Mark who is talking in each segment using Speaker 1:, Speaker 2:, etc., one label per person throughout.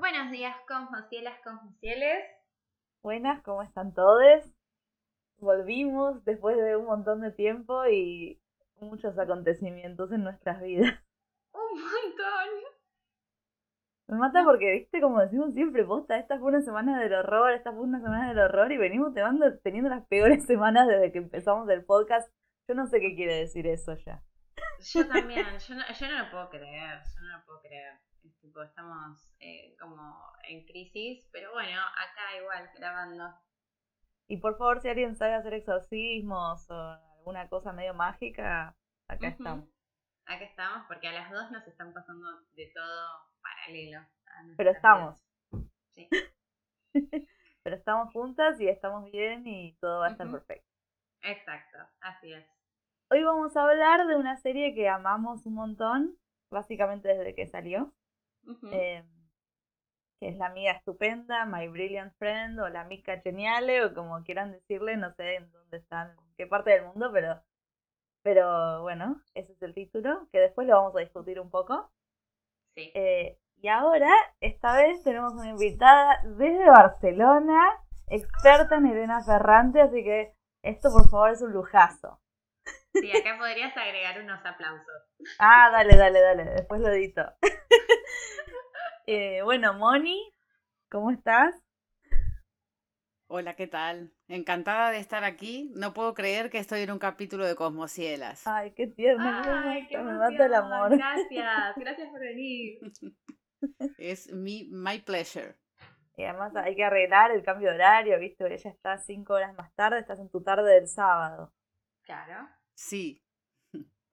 Speaker 1: Buenos días, cosmocielas, cosmocieles.
Speaker 2: Buenas, ¿cómo están todos? Volvimos después de un montón de tiempo y muchos acontecimientos en nuestras vidas.
Speaker 1: Un montón.
Speaker 2: Me mata porque, viste, como decimos siempre, posta, esta fue una semana del horror, esta fue una semana del horror y venimos teniendo, teniendo las peores semanas desde que empezamos el podcast. Yo no sé qué quiere decir eso ya.
Speaker 1: Yo también, yo no, yo no lo puedo creer, yo no lo puedo creer. Es tipo, estamos eh, como en crisis, pero bueno, acá igual, grabando.
Speaker 2: Y por favor, si alguien sabe hacer exorcismos o alguna cosa medio mágica, acá estamos.
Speaker 1: Acá estamos porque a las dos nos están pasando de todo paralelo.
Speaker 2: Pero estamos.
Speaker 1: Sí.
Speaker 2: Pero estamos juntas y estamos bien y todo va a estar perfecto.
Speaker 1: Exacto, así es.
Speaker 2: Hoy vamos a hablar de una serie que amamos un montón, básicamente desde que salió, Eh, que es la amiga estupenda, My Brilliant Friend, o la amiga geniale, o como quieran decirle, no sé en dónde están, en qué parte del mundo, pero, pero bueno, ese es el título, que después lo vamos a discutir un poco.
Speaker 1: sí.
Speaker 2: Eh, y ahora, esta vez tenemos una invitada desde Barcelona, experta en Elena Ferrante, así que esto por favor es un lujazo.
Speaker 1: Sí, acá podrías agregar unos aplausos.
Speaker 2: Ah, dale, dale, dale, después lo edito. Eh, bueno, Moni, ¿cómo estás?
Speaker 3: Hola, ¿qué tal? Encantada de estar aquí. No puedo creer que estoy en un capítulo de Cosmocielas.
Speaker 2: Ay, qué tierna, me
Speaker 1: Ay, qué
Speaker 2: me mata el amor.
Speaker 1: Gracias, gracias por venir.
Speaker 3: Es mi my pleasure.
Speaker 2: Y además hay que arreglar el cambio de horario, ¿viste? Ella está cinco horas más tarde, estás en tu tarde del sábado.
Speaker 1: Claro.
Speaker 3: Sí,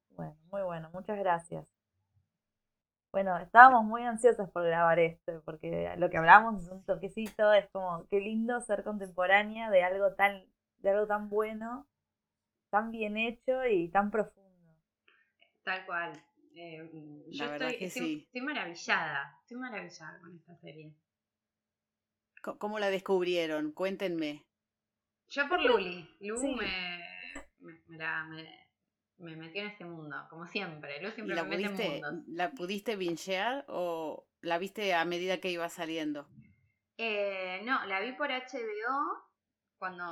Speaker 2: Bueno, muy bueno, muchas gracias. Bueno, estábamos muy ansiosas por grabar esto, porque lo que hablamos es un toquecito, es como qué lindo ser contemporánea de algo tan, de algo tan bueno, tan bien hecho y tan profundo.
Speaker 1: Tal cual. Eh, yo
Speaker 3: La verdad
Speaker 1: estoy,
Speaker 3: que
Speaker 1: estoy,
Speaker 3: sí.
Speaker 1: estoy maravillada, estoy maravillada con esta serie.
Speaker 3: ¿cómo la descubrieron? Cuéntenme.
Speaker 1: Yo por Luli, Lu
Speaker 2: Sí.
Speaker 1: me, me, me la- me- me metió en este mundo, como siempre. Lu
Speaker 3: ¿Y
Speaker 1: siempre
Speaker 3: la
Speaker 1: me mete en
Speaker 3: pudiste,
Speaker 1: mundos.
Speaker 3: la pudiste o la viste a medida que iba saliendo?
Speaker 1: Eh, no, la vi por HBO cuando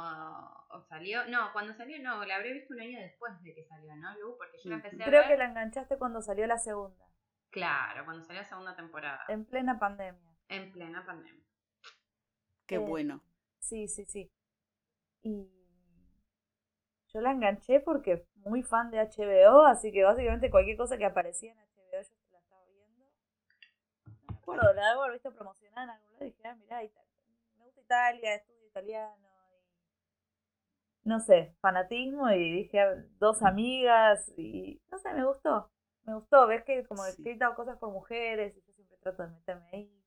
Speaker 1: salió. No, cuando salió no, la habré visto un año después de que salió, ¿no, Lu? Porque yo la empecé a
Speaker 2: Creo
Speaker 1: ver.
Speaker 2: que la enganchaste cuando salió la segunda,
Speaker 1: Claro, cuando salió la segunda temporada.
Speaker 2: en plena pandemia.
Speaker 1: En plena pandemia.
Speaker 3: Qué
Speaker 2: Eh,
Speaker 3: bueno.
Speaker 2: Sí, sí, sí. Y yo la enganché porque muy fan de HBO, así que básicamente cualquier cosa que aparecía en HBO yo la estaba viendo. No me acuerdo, la debo haber visto promocionada en algún lado y dije, ah, mirá, me gusta Italia, estudio italiano. Y, no sé, fanatismo y dije, dos amigas y no sé, me gustó. Me gustó, ves que como
Speaker 3: Sí.
Speaker 2: escrita cosas por mujeres y yo siempre trato de meterme ahí.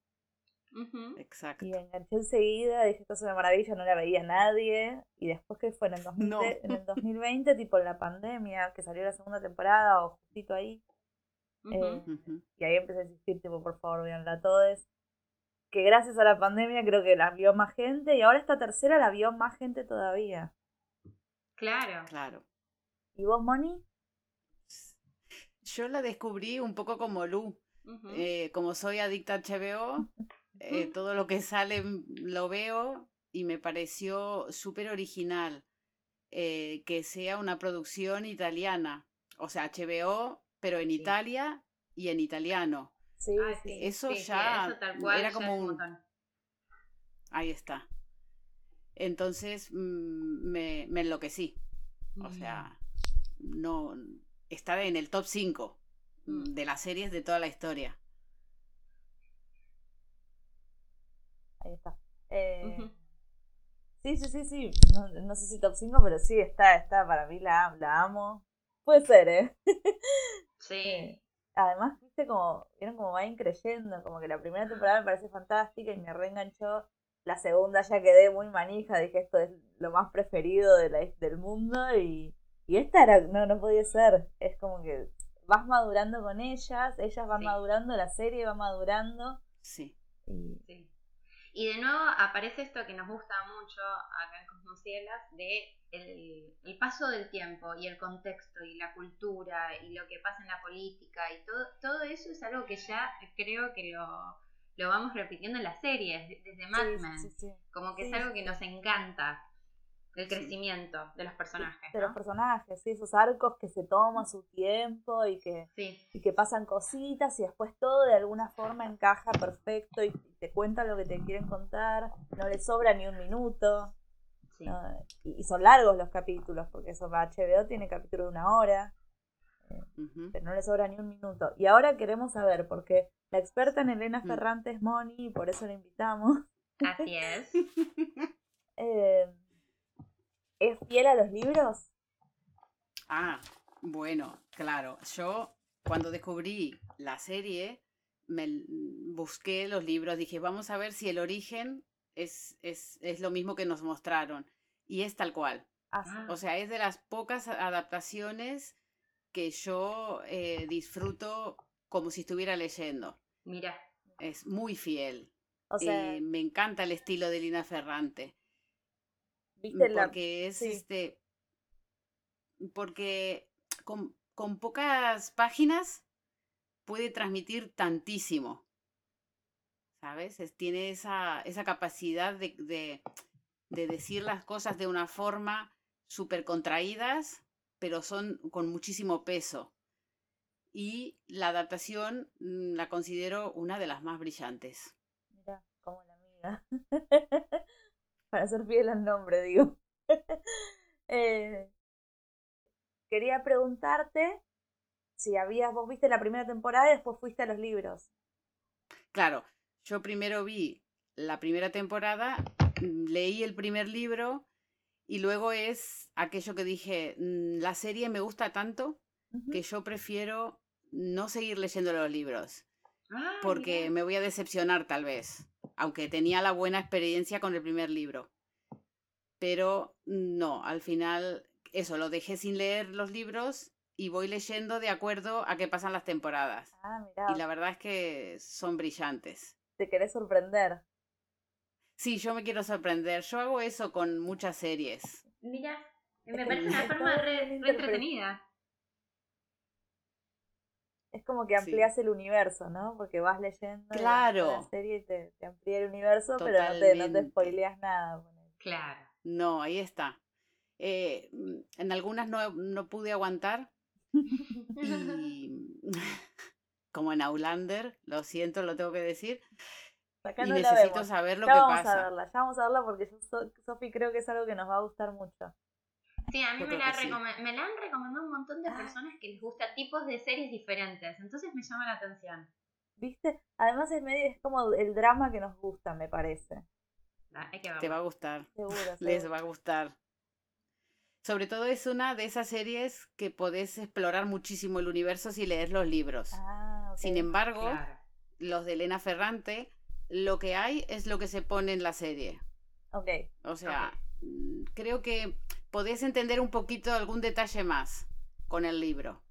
Speaker 3: Exacto.
Speaker 2: Y enganché enseguida, dije, esto es una maravilla, no la veía nadie. Y después que fue en el, 2000
Speaker 3: No.
Speaker 2: en el 2020, tipo en la pandemia, que salió la segunda temporada o justito ahí. Eh. Y ahí empecé a insistir, tipo, por favor, véanla todos. Que gracias a la pandemia creo que la vio más gente y ahora esta tercera la vio más gente todavía.
Speaker 1: Claro.
Speaker 3: Claro.
Speaker 2: ¿Y vos, Moni?
Speaker 3: Yo la descubrí un poco como Lu. Eh, como soy adicta a HBO, eh, todo lo que sale mm, lo veo y me pareció súper original eh, que sea una producción italiana. O sea, HBO, pero en
Speaker 1: Sí.
Speaker 3: Italia y en italiano.
Speaker 2: Sí,
Speaker 1: Ah,
Speaker 2: sí.
Speaker 3: Eso
Speaker 1: sí,
Speaker 3: ya
Speaker 1: eso tal cual
Speaker 3: era como un-. Ahí está. Entonces mm, me, me enloquecí. O sea, no está en el top 5
Speaker 1: Mm.
Speaker 3: de las series de toda la historia.
Speaker 2: Ahí está. Eh. Sí, sí, sí, sí. No, no sé si top 5, pero sí, está, está. Para mí la, la amo. Puede ser, ¿eh?
Speaker 1: Sí.
Speaker 2: Eh, además, viste como, vieron como va increyendo, como que la primera temporada me parece fantástica y me reenganchó. La segunda ya quedé muy manija, dije esto es lo más preferido de la, del mundo y, y esta era, no, no podía ser. Es como que vas madurando con ellas, ellas van
Speaker 1: Sí.
Speaker 2: madurando, la serie va madurando
Speaker 3: Sí.
Speaker 2: y
Speaker 1: Sí. Y de nuevo aparece esto que nos gusta mucho acá en Cosmocielas, de el, el paso del tiempo y el contexto y la cultura y lo que pasa en la política y todo, todo eso es algo que ya creo que lo, lo vamos repitiendo en las series, desde Mad Men. Como que es algo que nos encanta. El crecimiento de los personajes.
Speaker 2: De los personajes, sí, esos arcos que se toman su tiempo y que, y que pasan cositas y después todo de alguna forma encaja perfecto y te cuentan lo que te quieren contar, no le sobra ni un minuto. Y, son largos los capítulos, porque eso HBO tiene capítulo de una hora, eh, pero no le sobra ni un minuto. Y ahora queremos saber, porque la experta en Elena mm. Ferrante es Moni, y por eso la invitamos.
Speaker 1: Así es.
Speaker 2: eh, ¿Es fiel a los libros?
Speaker 3: Ah, bueno, claro. Yo cuando descubrí la serie, me busqué los libros, dije, vamos a ver si el origen es, es, es lo mismo que nos mostraron. Y es tal cual. Ah, o sea, es de las pocas adaptaciones que yo eh, disfruto como si estuviera leyendo.
Speaker 1: Mira.
Speaker 3: Es muy fiel. O sea, eh, me encanta el estilo de Lina Ferrante. Mm, porque es este. Porque con, con, pocas páginas puede transmitir tantísimo. ¿Sabes? tiene esa, esa capacidad de, de, de, decir las cosas de una forma súper contraídas, pero son con muchísimo peso. Y la adaptación mm, la considero una de las más brillantes.
Speaker 2: Mira, como la amiga. para ser fiel al nombre, digo. Eh, quería preguntarte si habías, vos viste la primera temporada y después fuiste a los libros.
Speaker 3: Claro, yo primero vi la primera temporada, mm, leí el primer libro y luego es aquello que dije, mm, la serie me gusta tanto que yo prefiero no seguir leyendo los libros. Ah, porque me voy a decepcionar tal vez aunque tenía la buena experiencia con el primer libro. Pero no, al final, eso, lo dejé sin leer los libros y voy leyendo de acuerdo a qué pasan las temporadas. Ah, y la verdad es que son brillantes.
Speaker 2: ¿Te querés sorprender?
Speaker 3: Sí, yo me quiero sorprender. Yo hago eso con muchas series.
Speaker 1: Mira, me parece una forma re entretenida
Speaker 2: es como que amplías el universo, ¿no? Porque vas leyendo
Speaker 3: la
Speaker 2: serie y te, amplía el universo, pero no te, no te spoileas nada.
Speaker 1: Claro.
Speaker 3: No, ahí está. Eh, mm, en algunas no, no pude aguantar. y como en Aulander, lo siento, lo tengo que decir. y necesito saber lo que
Speaker 2: vamos
Speaker 3: pasa.
Speaker 2: A verla, ya vamos a verla porque yo, Sofi, creo que es algo que nos va a gustar mucho.
Speaker 1: Sí, a mí me la, me la, han recomendado un montón de ah. personas que les gusta tipos de series diferentes, entonces me llama la atención.
Speaker 2: ¿Viste? Además es medio, es como el drama que nos gusta, me parece.
Speaker 3: Ah, Te va a gustar. Seguro, Les va a gustar. Sobre todo es una de esas series que podés explorar muchísimo el universo si lees los libros. Ah, Sin embargo, los de Elena Ferrante, lo que hay es lo que se pone en la serie.
Speaker 2: Ok.
Speaker 3: O sea, mm, creo que podés entender un poquito algún detalle más con el libro.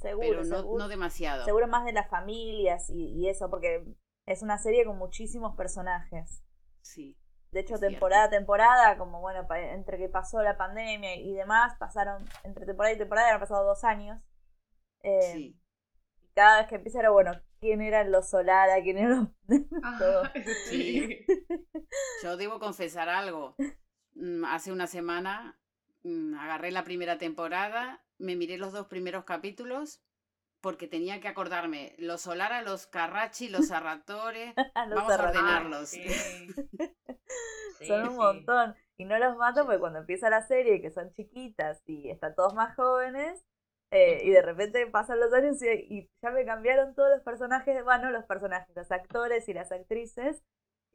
Speaker 3: Seguro. Pero no, demasiado.
Speaker 2: Seguro más de las familias y, eso, porque es una serie con muchísimos personajes.
Speaker 3: Sí.
Speaker 2: De hecho, temporada a temporada, como bueno, entre que pasó la pandemia y demás, pasaron, entre temporada y temporada, han pasado dos años. Eh, sí. Y cada vez que empieza era, bueno, quién eran los Solada, quién eran los...
Speaker 3: Ah, sí. Yo debo confesar algo. Mm, hace una semana mm, agarré la primera temporada, me miré los dos primeros capítulos porque tenía que acordarme los Solara, los Carrachi, los Sarratore. vamos a ordenarlos.
Speaker 2: son un montón. Y no los mato porque cuando empieza la serie, que son chiquitas y están todos más jóvenes, eh, y de repente pasan los años y, ya me cambiaron todos los personajes, bueno, los personajes, los actores y las actrices,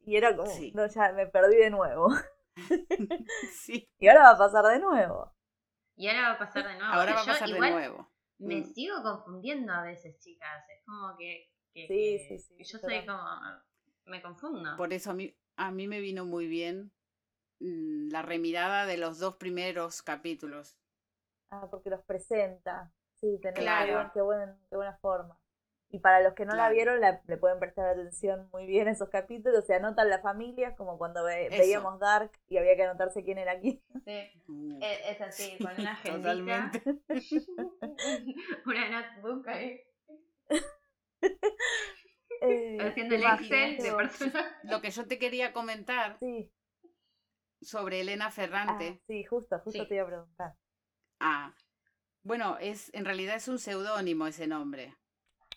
Speaker 2: y era como, no, ya me perdí de nuevo.
Speaker 3: sí.
Speaker 2: Y ahora va a pasar de nuevo.
Speaker 1: Y ahora va a pasar de nuevo.
Speaker 3: Ahora va a pasar de nuevo.
Speaker 1: Me mm. sigo confundiendo a veces, chicas. Es como que.
Speaker 2: sí, sí, sí.
Speaker 1: Yo soy como. Me confundo.
Speaker 3: Por eso a mí, a mí me vino muy bien mm, la remirada de los dos primeros capítulos.
Speaker 2: Ah, porque los presenta. Sí, tenés claro. qué, qué buena forma. Y para los que no la vieron, le pueden prestar atención muy bien a esos capítulos. Se anotan las familias, como cuando veíamos Dark y había que anotarse quién era quién.
Speaker 1: Sí, mm. e, es, así, con una agendita. una notebook ahí.
Speaker 2: Eh,
Speaker 1: Haciendo el. Excel de personas.
Speaker 3: Lo que yo te quería comentar
Speaker 2: Sí,
Speaker 3: sobre Elena
Speaker 2: ah,
Speaker 3: Ferrante.
Speaker 2: sí, justo, justo
Speaker 1: Sí.
Speaker 2: te iba a preguntar.
Speaker 3: Ah, bueno, es en realidad es un seudónimo ese nombre.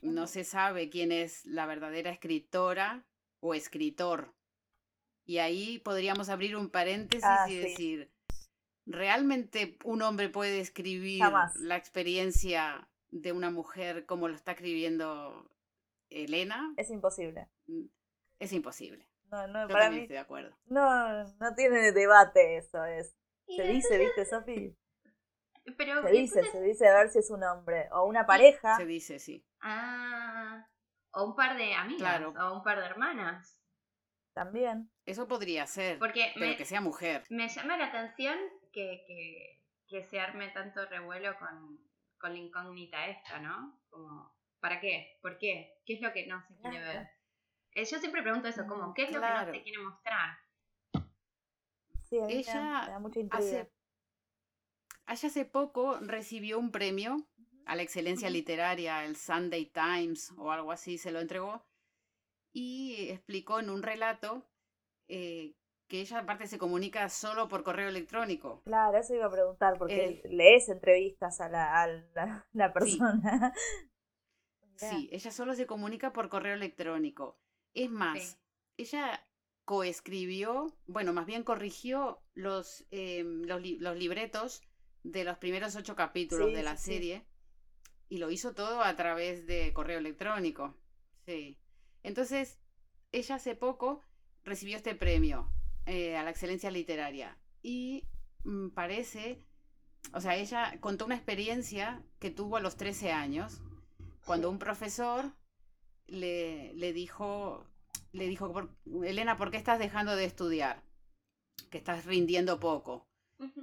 Speaker 3: No se sabe quién es la verdadera escritora o escritor. Y ahí podríamos abrir un paréntesis
Speaker 2: Ah,
Speaker 3: y
Speaker 2: sí.
Speaker 3: decir, ¿realmente un hombre puede escribir
Speaker 2: Jamás.
Speaker 3: la experiencia de una mujer como lo está escribiendo Elena?
Speaker 2: Es imposible.
Speaker 3: Mm, Es imposible.
Speaker 2: No, no,
Speaker 3: Yo
Speaker 2: para mí
Speaker 3: estoy de acuerdo.
Speaker 2: no, no tiene debate eso. Es, se dice, ¿viste, Sofi?
Speaker 1: Pero,
Speaker 2: Se dice,
Speaker 1: entonces-
Speaker 2: se dice a ver si es un hombre o una pareja.
Speaker 3: Se dice, sí.
Speaker 1: Ah, o un par de amigas,
Speaker 3: Claro.
Speaker 1: o un par de hermanas.
Speaker 2: También.
Speaker 3: Eso podría ser,
Speaker 1: Porque
Speaker 3: pero
Speaker 1: me,
Speaker 3: que sea mujer.
Speaker 1: me llama la atención que, que, que se arme tanto revuelo con, con la incógnita esta, ¿no? Como, ¿para qué? ¿Por qué? ¿Qué es lo que no se quiere
Speaker 2: Claro.
Speaker 1: ver? Eh, yo siempre pregunto eso, como,
Speaker 2: Mm,
Speaker 1: ¿qué es lo que no se quiere mostrar?
Speaker 2: Sí, a mí me da-
Speaker 3: Ella
Speaker 2: me da mucha intriga.
Speaker 3: Hace, ella hace poco recibió un premio a la excelencia literaria, el Sunday Times o algo así, se lo entregó y explicó en un relato eh, que ella aparte se comunica solo por correo electrónico.
Speaker 2: Claro, eso iba a preguntar, porque
Speaker 3: Eh,
Speaker 2: lees entrevistas a la, a la, la persona.
Speaker 3: Sí, ella solo se comunica por correo electrónico. Es más,
Speaker 1: Sí.
Speaker 3: ella coescribió, bueno, más bien corrigió los, eh, los, li- los libretos de los primeros ocho capítulos
Speaker 2: Sí,
Speaker 3: de la
Speaker 2: sí, sí.
Speaker 3: serie y lo hizo todo a través de correo electrónico. Sí. Entonces, ella hace poco recibió este premio eh, a la excelencia literaria y mm, parece, o sea, ella contó una experiencia que tuvo a los 13 años cuando un profesor le, le dijo, le dijo, "Por- Elena, ¿por qué estás dejando de estudiar? Que estás rindiendo poco.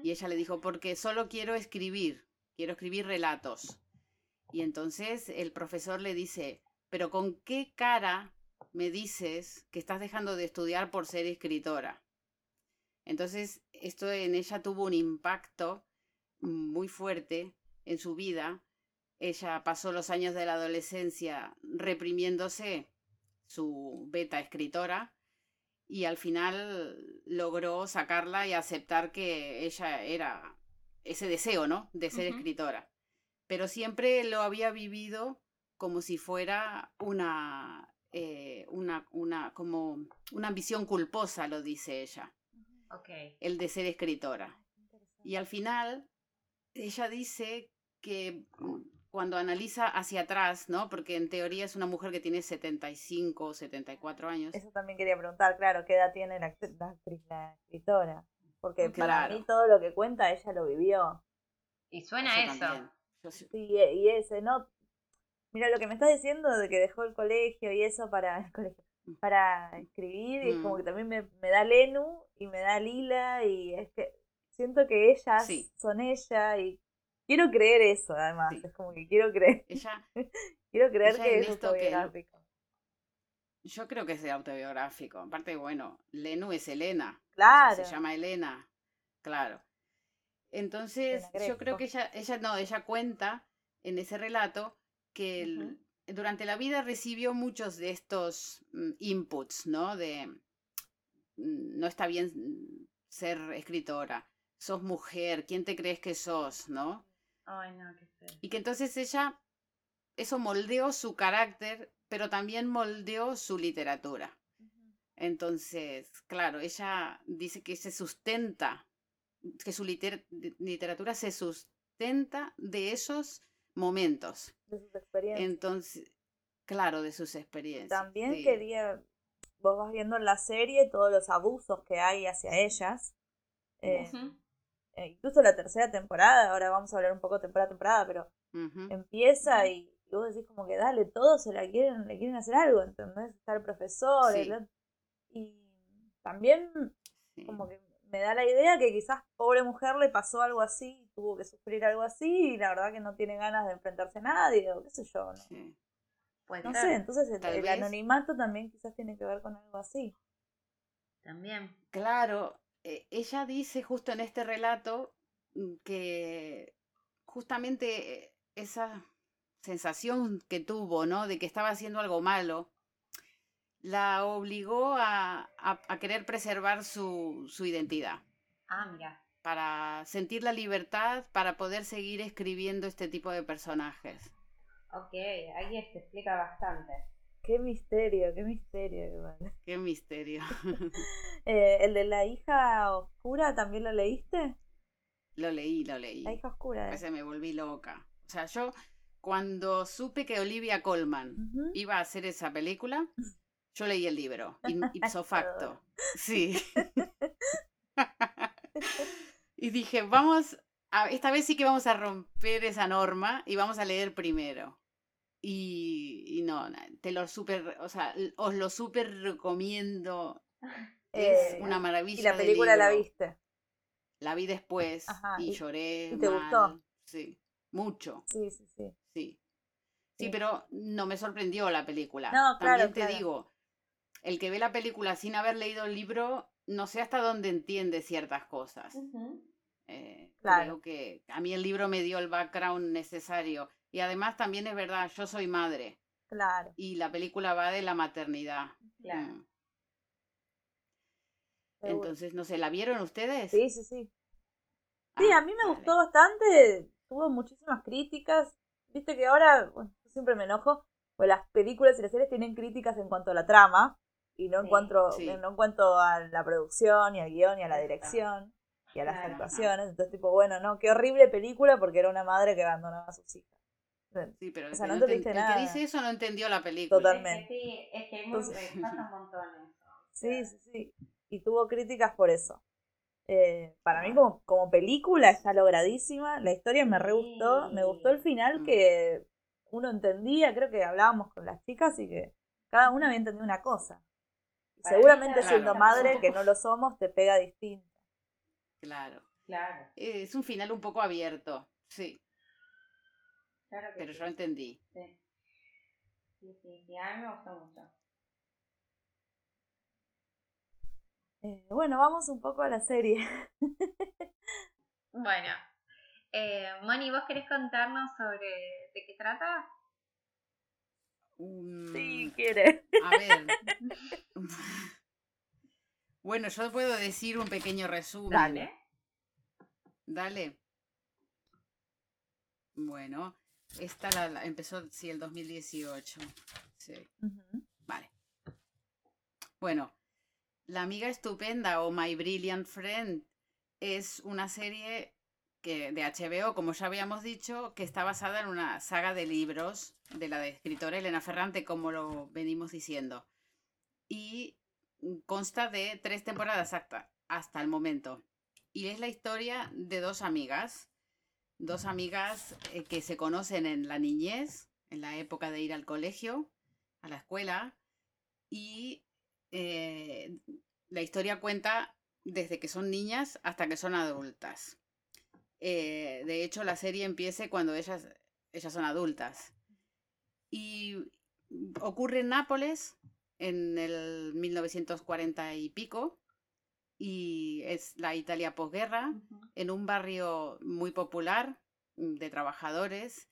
Speaker 3: Y ella le dijo, porque solo quiero escribir, quiero escribir relatos. Y entonces el profesor le dice, pero ¿con qué cara me dices que estás dejando de estudiar por ser escritora? Entonces esto en ella tuvo un impacto muy fuerte en su vida. Ella pasó los años de la adolescencia reprimiéndose su beta escritora y al final logró sacarla y aceptar que ella era ese deseo, ¿no? De ser escritora. Pero siempre lo había vivido como si fuera una, eh, una, una, como una ambición culposa, lo dice ella,
Speaker 1: Ok.
Speaker 3: el de ser escritora. Y al final, ella dice que cuando analiza hacia atrás, ¿no? Porque en teoría es una mujer que tiene 75 o 74 años.
Speaker 2: Eso también quería preguntar, claro, ¿qué edad tiene la, act- la actriz, la escritora? Porque para
Speaker 3: Claro.
Speaker 2: mí todo lo que cuenta ella lo vivió.
Speaker 1: Y suena eso.
Speaker 3: también. Yo sí-
Speaker 2: Sí, y y ese, ¿no? Mira, lo que me estás diciendo de que dejó el colegio y eso para el colegio, para escribir, y es como
Speaker 3: Mm.
Speaker 2: que también me, me da Lenu y me da Lila, y es que siento que ellas
Speaker 3: Sí.
Speaker 2: son ella, y quiero creer eso, además,
Speaker 3: Sí.
Speaker 2: es como que quiero creer,
Speaker 3: Ella,
Speaker 2: quiero creer
Speaker 3: Ella
Speaker 2: que es
Speaker 3: que-
Speaker 2: autobiográfico.
Speaker 3: yo creo que es autobiográfico. Aparte, bueno, Lenu es Elena. o sea,
Speaker 2: Claro.
Speaker 3: se llama Elena. Claro. Entonces, yo creo que ella, ella no, ella cuenta en ese relato que el- durante la vida recibió muchos de estos mm, inputs, ¿no? De mm, no está bien ser escritora, sos mujer, ¿quién te crees que sos, no?
Speaker 1: Ay, no, qué feo.
Speaker 3: Y que entonces ella, eso moldeó su carácter, pero también moldeó su literatura. Entonces, claro, ella dice que se sustenta, que su liter- literatura se sustenta de esos momentos.
Speaker 2: De sus experiencias.
Speaker 3: Entonces, claro, de sus experiencias.
Speaker 2: También
Speaker 3: sí.
Speaker 2: quería, vos vas viendo en la serie todos los abusos que hay hacia ellas. Eh. Eh, incluso la tercera temporada, ahora vamos a hablar un poco temporada a temporada, pero empieza y, y vos decís como que dale, todos se la quieren, le quieren hacer algo, ¿entendés? Está el profesor,
Speaker 3: Sí.
Speaker 2: el y también
Speaker 3: sí.
Speaker 2: como que me da la idea que quizás pobre mujer le pasó algo así, tuvo que sufrir algo así, y la verdad que no tiene ganas de enfrentarse a nadie, o qué sé yo, ¿no?
Speaker 3: Sí.
Speaker 1: Puede
Speaker 2: No sé, entonces el, anonimato también quizás tiene que ver con algo así.
Speaker 1: También.
Speaker 3: Claro, ella dice justo en este relato mm, que justamente eh, esa sensación que tuvo, ¿no? De que estaba haciendo algo malo la obligó a, a, querer preservar su, su identidad.
Speaker 1: Ah, mira.
Speaker 3: Para sentir la libertad para poder seguir escribiendo este tipo de personajes.
Speaker 1: Ok, ahí se explica bastante.
Speaker 2: Qué misterio, qué misterio.
Speaker 3: Qué misterio.
Speaker 2: Eh, ¿El de la hija oscura también lo leíste?
Speaker 3: Lo leí, lo leí.
Speaker 2: La hija oscura.
Speaker 3: Ese me volví loca. O sea, yo cuando supe que Olivia Colman iba a hacer esa película, yo leí el libro, ipso facto. Sí. y dije, vamos, a, esta vez sí que vamos a romper esa norma y vamos a leer primero. Y, no, te lo super, o sea, os lo súper recomiendo. es eh, una maravilla.
Speaker 2: ¿Y la película la viste?
Speaker 3: La vi después y, lloré.
Speaker 2: ¿Y te gustó?
Speaker 3: Sí, mucho.
Speaker 2: Sí, sí, sí.
Speaker 3: Sí. Sí, pero no me sorprendió la película.
Speaker 2: No,
Speaker 3: claro, También te digo, el que ve la película sin haber leído el libro, no sé hasta dónde entiende ciertas cosas. Eh, creo que a mí el libro me dio el background necesario. Y además también es verdad, yo soy madre.
Speaker 2: Claro.
Speaker 3: Y la película va de la maternidad.
Speaker 1: Claro. Mm.
Speaker 3: Entonces, no sé, ¿la vieron ustedes?
Speaker 2: Sí, sí, sí. Sí, a mí me gustó bastante. Tuvo muchísimas críticas. Viste que ahora, bueno, yo siempre me enojo, pues las películas y las series tienen críticas en cuanto a la trama y no en, cuanto, no en cuanto a la producción y al guion y a la dirección y a las actuaciones. Entonces, tipo, bueno, no, qué horrible película porque era una madre que abandonaba a sus hijas.
Speaker 3: Sí, pero el, que dice eso no entendió la película.
Speaker 2: Totalmente.
Speaker 1: Sí, es que hay un montón
Speaker 2: Sí, sí, sí. Y tuvo críticas por eso. Eh, para mí como, como película está logradísima, la historia me re gustó, me gustó el final mm. que uno entendía, creo que hablábamos con las chicas y que cada una había entendido una cosa. Seguramente siendo madre, que no lo somos, te pega distinto.
Speaker 3: Claro.
Speaker 1: Claro.
Speaker 3: Es un final un poco abierto, sí. Pero yo entendí.
Speaker 1: Sí. Sí, sí, a mí me gustó mucho.
Speaker 2: Eh, bueno, vamos un poco a la serie.
Speaker 1: bueno, eh, Moni, ¿vos querés contarnos sobre de qué trata?
Speaker 2: sí, quiere.
Speaker 3: A ver. bueno, yo puedo decir un pequeño resumen.
Speaker 1: Dale.
Speaker 3: Dale. Bueno, esta la, empezó, sí, el 2018. Sí. Vale. Bueno, La amiga estupenda o My Brilliant Friend es una serie que, de HBO, como ya habíamos dicho, que está basada en una saga de libros de la escritora Elena Ferrante, como lo venimos diciendo. Y consta de tres temporadas hasta, hasta el momento. Y es la historia de dos amigas dos amigas eh, que se conocen en la niñez, en la época de ir al colegio, a la escuela, y eh, la historia cuenta desde que son niñas hasta que son adultas. Eh, de hecho, la serie empieza cuando ellas, ellas son adultas. Y ocurre en Nápoles en el 1940 y pico, y es la Italia posguerra, en un barrio muy popular mm, de trabajadores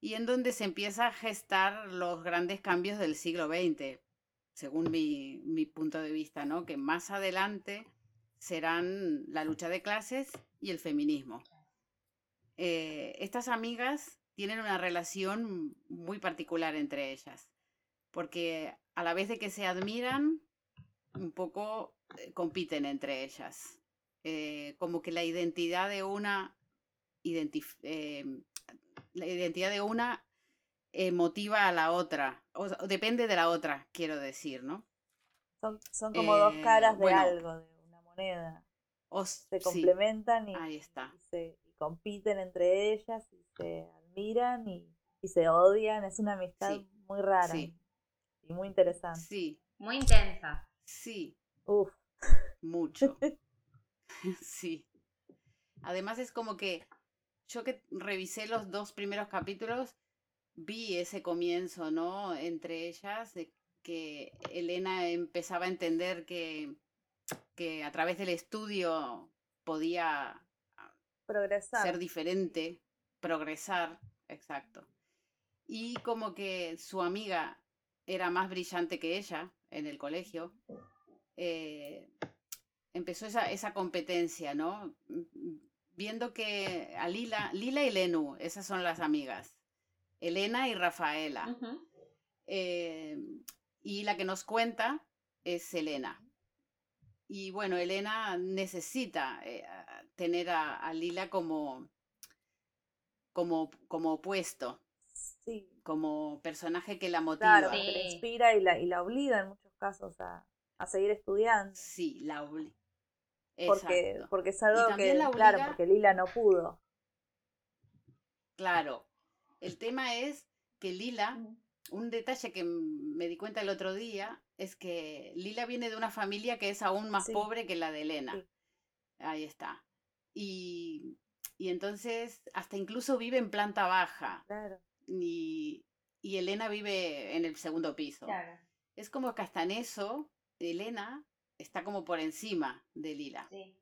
Speaker 3: y en donde se empieza a gestar los grandes cambios del siglo XX, según mi, mi punto de vista, ¿no? que más adelante serán la lucha de clases y el feminismo. Eh, estas amigas tienen una relación muy particular entre ellas, porque a la vez de que se admiran, un poco compiten entre ellas. Eh, como que la identidad de una eh, la identidad de una motiva a la otra, o, depende de la otra, quiero decir, ¿no?
Speaker 2: Son, como dos caras de algo, de una moneda. se complementan y,
Speaker 3: ahí está.
Speaker 2: se compiten entre ellas y se admiran y, se odian. Es una amistad muy rara y muy interesante.
Speaker 3: Sí.
Speaker 1: Muy intensa.
Speaker 3: Sí.
Speaker 2: Uf.
Speaker 3: Mucho. sí. Además es como que yo que revisé los dos primeros capítulos, vi ese comienzo, ¿no? Entre ellas, de que Elena empezaba a entender que, que a través del estudio podía
Speaker 2: progresar.
Speaker 3: ser diferente, progresar, exacto. Y como que su amiga era más brillante que ella, en el colegio, eh, empezó esa, esa competencia, ¿no? Viendo que a Lila, Lila y Lenu, esas son las amigas, Elena y Rafaela. Eh, y la que nos cuenta es Elena. Y bueno, Elena necesita eh, tener a, Lila como, como, como opuesto. Sí. Como personaje que la motiva.
Speaker 2: Claro, que la inspira y la, y la obliga en muchos casos a, a seguir estudiando.
Speaker 3: Sí, la obliga.
Speaker 2: Porque, porque es algo que, claro, porque Lila no pudo.
Speaker 3: Claro. El tema es que Lila, un detalle que me di cuenta el otro día, es que Lila viene de una familia que es aún más pobre que la de Elena. Ahí está. Y, y, entonces hasta incluso vive en planta baja.
Speaker 2: Claro.
Speaker 3: Y, y Elena vive en el segundo piso.
Speaker 1: Claro.
Speaker 3: Es como que hasta en eso, Elena está como por encima de Lila.
Speaker 1: Sí.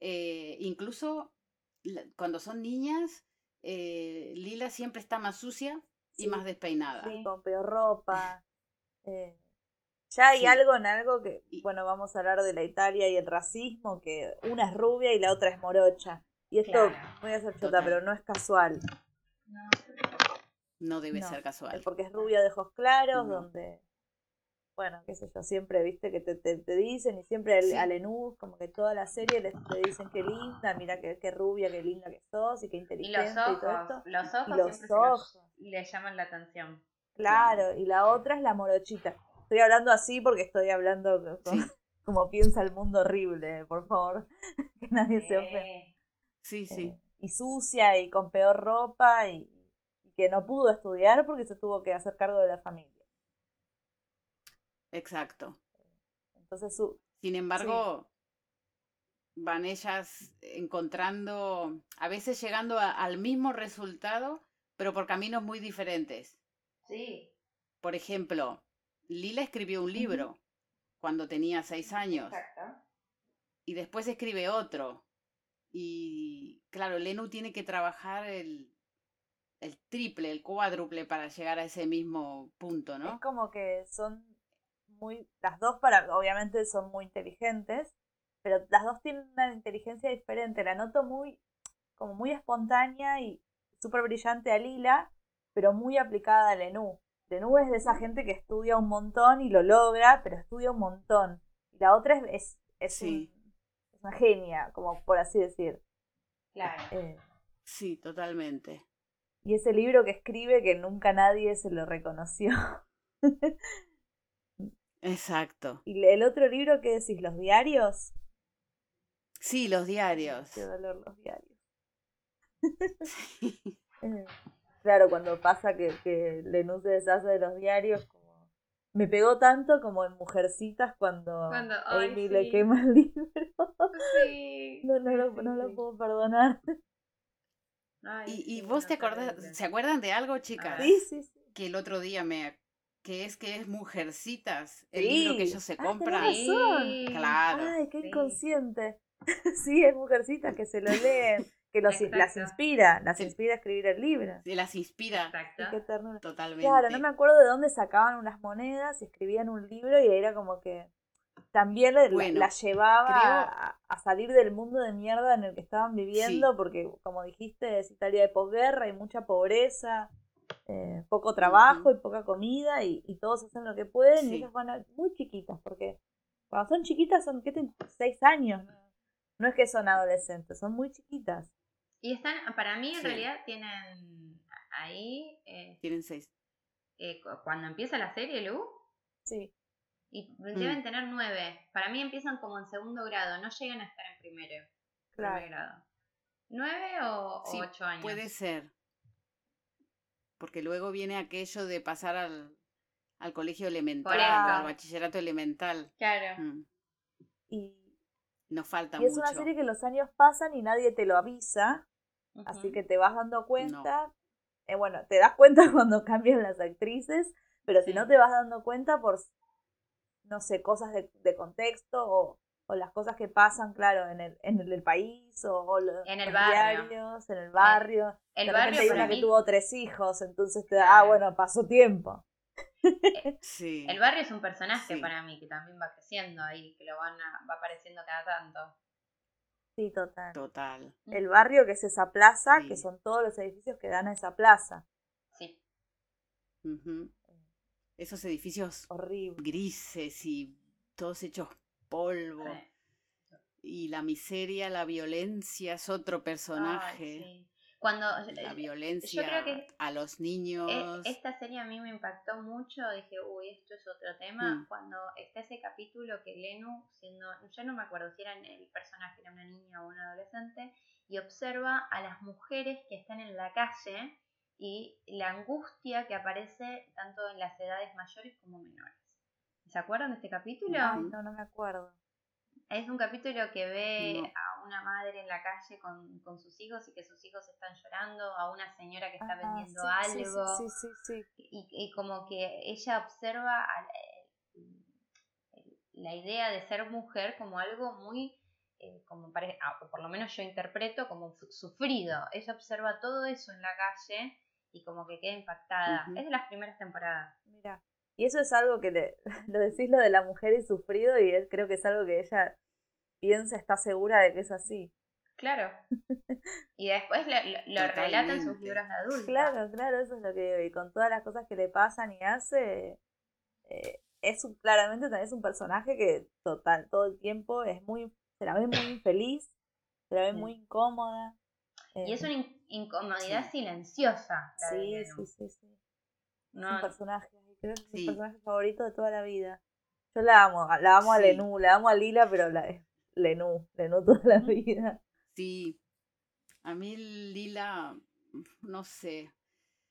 Speaker 3: Eh, incluso cuando son niñas, eh, Lila siempre está más sucia y más despeinada.
Speaker 2: Sí, con peor ropa. Eh, ya hay algo en algo que, bueno, vamos a hablar de la Italia y el racismo, que una es rubia y la otra es morocha. Y esto, voy a ser chota, pero no es casual.
Speaker 1: No,
Speaker 3: no debe ser casual.
Speaker 2: Porque es rubia de ojos claros, donde bueno, qué sé yo, siempre, viste, que te, te, dicen y siempre al, a Lenús, como que toda la serie les, te dicen qué linda, mira qué, qué, rubia, qué linda que sos y qué inteligente y, los ojos, y todo esto.
Speaker 1: Los ojos, y los ojos. le llaman la atención.
Speaker 2: Claro, y la otra es la morochita. Estoy hablando así porque estoy hablando como piensa el mundo horrible, por favor, que nadie se ofenda.
Speaker 3: Sí, sí.
Speaker 2: Eh, y sucia y con peor ropa y que no pudo estudiar porque se tuvo que hacer cargo de la familia.
Speaker 3: Exacto.
Speaker 2: Entonces, su...
Speaker 3: sin embargo, van ellas encontrando, a veces llegando al mismo resultado, pero por caminos muy diferentes.
Speaker 1: Sí.
Speaker 3: Por ejemplo, Lila escribió un libro cuando tenía seis años.
Speaker 1: Exacto.
Speaker 3: Y después escribe otro. Y claro, Lenu tiene que trabajar el, el triple, el cuádruple para llegar a ese mismo punto, ¿no?
Speaker 2: Es como que son muy, las dos para, obviamente son muy inteligentes, pero las dos tienen una inteligencia diferente. La noto muy, como muy espontánea y súper brillante a Lila, pero muy aplicada a Lenú. Lenú es de esa gente que estudia un montón y lo logra, pero estudia un montón. Y la otra es, es, una genia, como por así decir.
Speaker 1: Claro.
Speaker 2: Eh,
Speaker 3: sí, totalmente.
Speaker 2: Y ese libro que escribe que nunca nadie se lo reconoció.
Speaker 3: Exacto.
Speaker 2: ¿Y el otro libro qué decís? ¿Los diarios?
Speaker 3: Sí, los diarios.
Speaker 2: Qué dolor los diarios. Eh, claro, cuando pasa que, que Lenú se deshace de los diarios, como... me pegó tanto como en Mujercitas cuando,
Speaker 1: cuando
Speaker 2: Amy le quema el libro.
Speaker 1: Sí.
Speaker 2: No, no, lo, no lo puedo perdonar.
Speaker 3: ¿Y, y vos te acordás, se acuerdan de algo, chicas?
Speaker 2: Sí, sí, sí.
Speaker 3: Que el otro día me, que es que es Mujercitas, el libro que ellos se
Speaker 2: ah,
Speaker 3: compran.
Speaker 2: Sí.
Speaker 3: Claro.
Speaker 2: Ay, qué inconsciente. sí, es Mujercitas que se lo leen, que los, las inspira, las inspira a escribir el libro.
Speaker 3: Sí, las inspira.
Speaker 1: Exacto.
Speaker 3: Totalmente.
Speaker 2: Claro, no me acuerdo de dónde sacaban unas monedas y escribían un libro y era como que también la, llevaba a, salir del mundo de mierda en el que estaban viviendo, porque como dijiste, es Italia de posguerra, hay mucha pobreza. Eh, poco trabajo y poca comida y, todos hacen lo que pueden y ellas van a, muy chiquitas, porque cuando son chiquitas son, ¿qué tienen? Seis años. No es que son adolescentes, son muy chiquitas.
Speaker 1: Y están, para mí en realidad tienen ahí...
Speaker 3: Eh, tienen seis.
Speaker 1: Eh, cuando empieza la serie, Lu.
Speaker 2: Sí.
Speaker 1: Y deben mm. tener nueve. Para mí empiezan como en segundo grado, no llegan a estar en primero. Primer grado. ¿Nueve o, ocho años?
Speaker 3: Puede ser porque luego viene aquello de pasar al, al colegio elemental, al bachillerato elemental.
Speaker 1: Claro.
Speaker 3: Mm.
Speaker 2: Y
Speaker 3: nos falta
Speaker 2: y es una serie que los años pasan y nadie te lo avisa, así que te vas dando cuenta. Eh, bueno, te das cuenta cuando cambian las actrices, pero si no te vas dando cuenta por, no sé, cosas de, de contexto o, o las cosas que pasan, claro, en el, en el, país o,
Speaker 1: en el
Speaker 2: barrio. diarios, en el barrio.
Speaker 1: El
Speaker 2: de
Speaker 1: barrio
Speaker 2: hay una que tuvo tres hijos, entonces te da, ah, bueno, pasó tiempo.
Speaker 3: Sí.
Speaker 1: El barrio es un personaje
Speaker 3: Sí.
Speaker 1: para mí que también va creciendo ahí, que lo van a- va apareciendo cada tanto.
Speaker 2: Sí, total.
Speaker 3: Total.
Speaker 2: El barrio que es esa plaza, que son todos los edificios que dan a esa plaza.
Speaker 1: Sí.
Speaker 3: Ujú. Esos edificios
Speaker 2: Horrible.
Speaker 3: grises y todos hechos polvo.
Speaker 1: Sí.
Speaker 3: Y la miseria, la violencia es otro personaje.
Speaker 1: Ay, sí. Cuando
Speaker 3: La
Speaker 1: eh,
Speaker 3: violencia
Speaker 1: creo que
Speaker 3: a los niños.
Speaker 1: eh, esta serie a mí me impactó mucho, dije, uy, esto es otro tema.
Speaker 3: Mm.
Speaker 1: Cuando está ese capítulo que Lenu, siendo, yo no me acuerdo si era el personaje, era una niña o un adolescente, y observa a las mujeres que están en la calle y la angustia que aparece tanto en las edades mayores como menores. ¿Se acuerdan de este capítulo?
Speaker 2: Ay, no, no me acuerdo.
Speaker 1: Es un capítulo que ve
Speaker 3: No.
Speaker 1: a una madre en la calle con, con sus hijos y que sus hijos están llorando, a una señora que está
Speaker 2: Ah,
Speaker 1: vendiendo
Speaker 2: sí,
Speaker 1: algo,
Speaker 2: Sí, sí, sí. sí.
Speaker 1: Y, y como que ella observa a- la idea de ser mujer como algo muy, eh, como pare- ah, o por lo menos yo interpreto como su- sufrido. Ella observa todo eso en la calle y como que queda impactada. Es de las primeras temporadas.
Speaker 2: Mira. Y eso es algo que le, lo decís lo de la mujer y sufrido y es- creo que es algo que ella piensa, está segura de que es así.
Speaker 1: Claro. Y después lo, lo- lo relata en sus libros de adultos.
Speaker 2: Claro, claro, eso es lo que digo. Y con todas las cosas que le pasan y hace, eh, es un- claramente también es un personaje que total, todo el tiempo es muy, se la ve muy infeliz, se la ve
Speaker 1: Sí.
Speaker 2: muy incómoda.
Speaker 1: Y es
Speaker 2: eh,
Speaker 1: una in- incomodidad
Speaker 3: Sí.
Speaker 1: silenciosa. la
Speaker 2: Sí, sí, sí, sí. Es
Speaker 1: No,
Speaker 2: un personaje, creo que es mi personaje favorito de toda la vida. Yo la amo, la amo a. Lenú, la amo a Lila, pero la es Lenú, Lenú toda la vida.
Speaker 3: Sí. A mí Lila, no sé,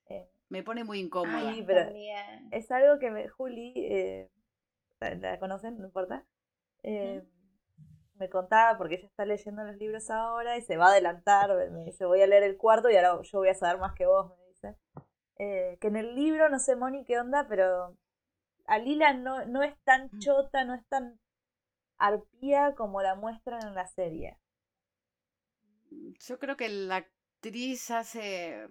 Speaker 2: Eh,
Speaker 3: me pone muy incómoda.
Speaker 2: Ay, pero-
Speaker 1: también.
Speaker 2: es algo que me, Juli, eh, la, la conocen, no importa, eh, me contaba porque ella está leyendo los libros ahora y se va a adelantar, me dice voy a leer el cuarto y ahora yo voy a saber más que vos, me dice. Eh, que en el libro, no sé Moni qué onda, pero a Lila no, no es tan chota, no es tan arpía como la muestran en la serie.
Speaker 3: Yo creo que la actriz hace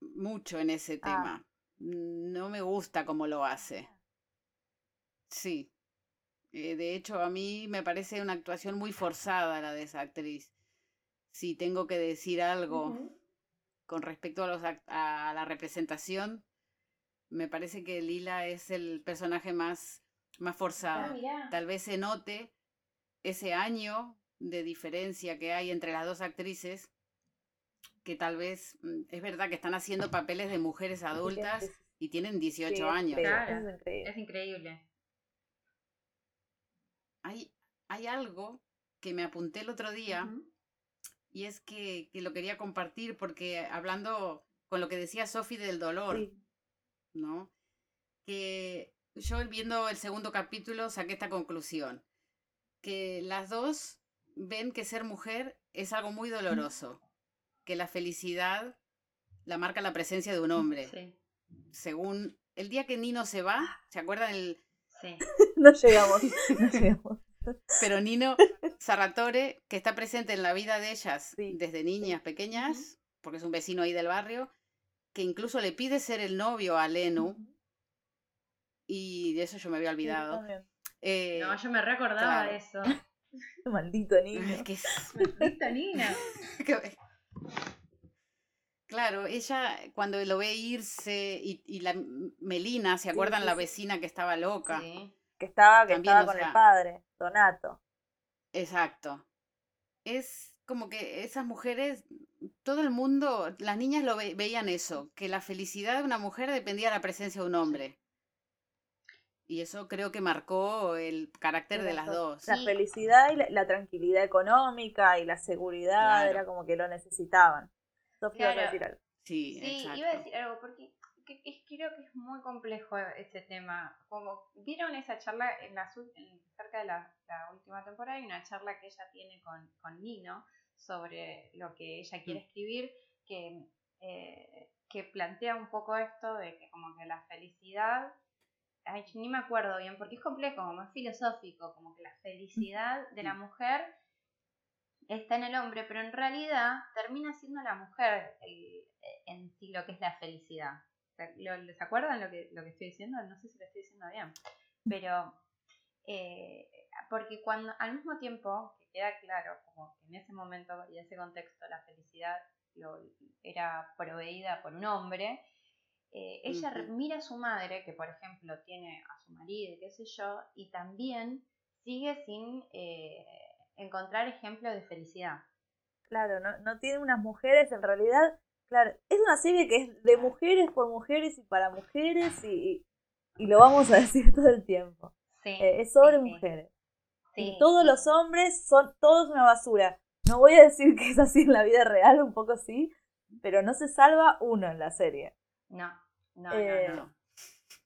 Speaker 3: mucho en ese
Speaker 2: Ah.
Speaker 3: tema. No me gusta cómo lo hace. Sí. Eh, de hecho, a mí me parece una actuación muy forzada la de esa actriz. Si tengo que decir algo. Con respecto a, los, a la representación, me parece que Lila es el personaje más, más
Speaker 1: Ah,
Speaker 3: forzado.
Speaker 1: mirá.
Speaker 3: Tal vez se note ese año de diferencia que hay entre las dos actrices, que tal vez mm, es verdad que están haciendo papeles de mujeres adultas y tienen 18
Speaker 2: sí, es
Speaker 3: años.
Speaker 1: Claro.
Speaker 2: es increíble.
Speaker 1: Es increíble.
Speaker 3: Hay, hay algo que me apunté el otro día. Y es que, que lo quería compartir porque hablando con lo que decía Sofi del dolor,
Speaker 2: Sí.
Speaker 3: ¿no? Que yo viendo el segundo capítulo saqué esta conclusión, que las dos ven que ser mujer es algo muy doloroso, que la felicidad la marca la presencia de un hombre.
Speaker 1: Sí,
Speaker 3: Según el día que Nino se va, ¿se acuerdan? El,
Speaker 1: sí.
Speaker 2: No llegamos, no llegamos.
Speaker 3: Pero Nino Sarratore, que está presente en la vida de ellas
Speaker 2: Sí,
Speaker 3: desde niñas pequeñas, porque es un vecino ahí del barrio, que incluso le pide ser el novio a Lenu, y de eso yo me había olvidado. Eh,
Speaker 1: No, yo me recordaba
Speaker 3: claro.
Speaker 1: eso.
Speaker 2: Maldito niño.
Speaker 3: es que es-
Speaker 1: Maldita Nina.
Speaker 3: que- Claro, ella cuando lo ve irse y, y la Melina, ¿se
Speaker 2: Sí,
Speaker 3: acuerdan
Speaker 2: sí,
Speaker 3: la vecina que estaba loca?
Speaker 1: Sí.
Speaker 2: Que estaba, que
Speaker 3: También,
Speaker 2: estaba con
Speaker 3: sea-
Speaker 2: el padre, Donato.
Speaker 3: Exacto. Es como que esas mujeres, todo el mundo, las niñas lo ve- veían eso, que la felicidad de una mujer dependía de la presencia de un hombre. Y eso creo que marcó el carácter de las dos.
Speaker 2: La
Speaker 1: Sí.
Speaker 2: felicidad y la, la tranquilidad económica y la seguridad
Speaker 3: Claro.
Speaker 2: era como que lo necesitaban. Sofía,
Speaker 1: Claro.
Speaker 2: decir algo.
Speaker 3: Sí,
Speaker 1: Sí,
Speaker 3: exacto.
Speaker 1: iba a decir algo, porque que- que creo que es muy complejo este tema. Como vieron esa charla en la, en- cerca de la, la última temporada, hay una charla que ella tiene con, con Nino sobre lo que ella quiere escribir, que, eh, que plantea un poco esto de que como que la felicidad, ay, ni me acuerdo bien, porque es complejo, como es filosófico, como que la felicidad de la mujer está en el hombre, pero en realidad termina siendo la mujer el- en sí lo que es la felicidad. ¿Les acuerdan lo que, lo que estoy diciendo? No sé si lo estoy diciendo bien, pero eh, porque cuando al mismo tiempo que queda claro como que en ese momento y en ese contexto la felicidad era proveída por un hombre, eh, ella mira a su madre, que por ejemplo tiene a su marido y qué sé yo, y también sigue sin eh, encontrar ejemplos de felicidad.
Speaker 2: Claro, no, no tiene unas mujeres, en realidad, claro, es una serie que es de mujeres por mujeres y para mujeres y, y lo vamos a decir todo el tiempo. Eh, es sobre mujeres. y todos los hombres son todos una basura. No voy a decir que es así en la vida real, un poco sí, pero no se salva uno en la serie.
Speaker 1: No, no, no,
Speaker 2: eh,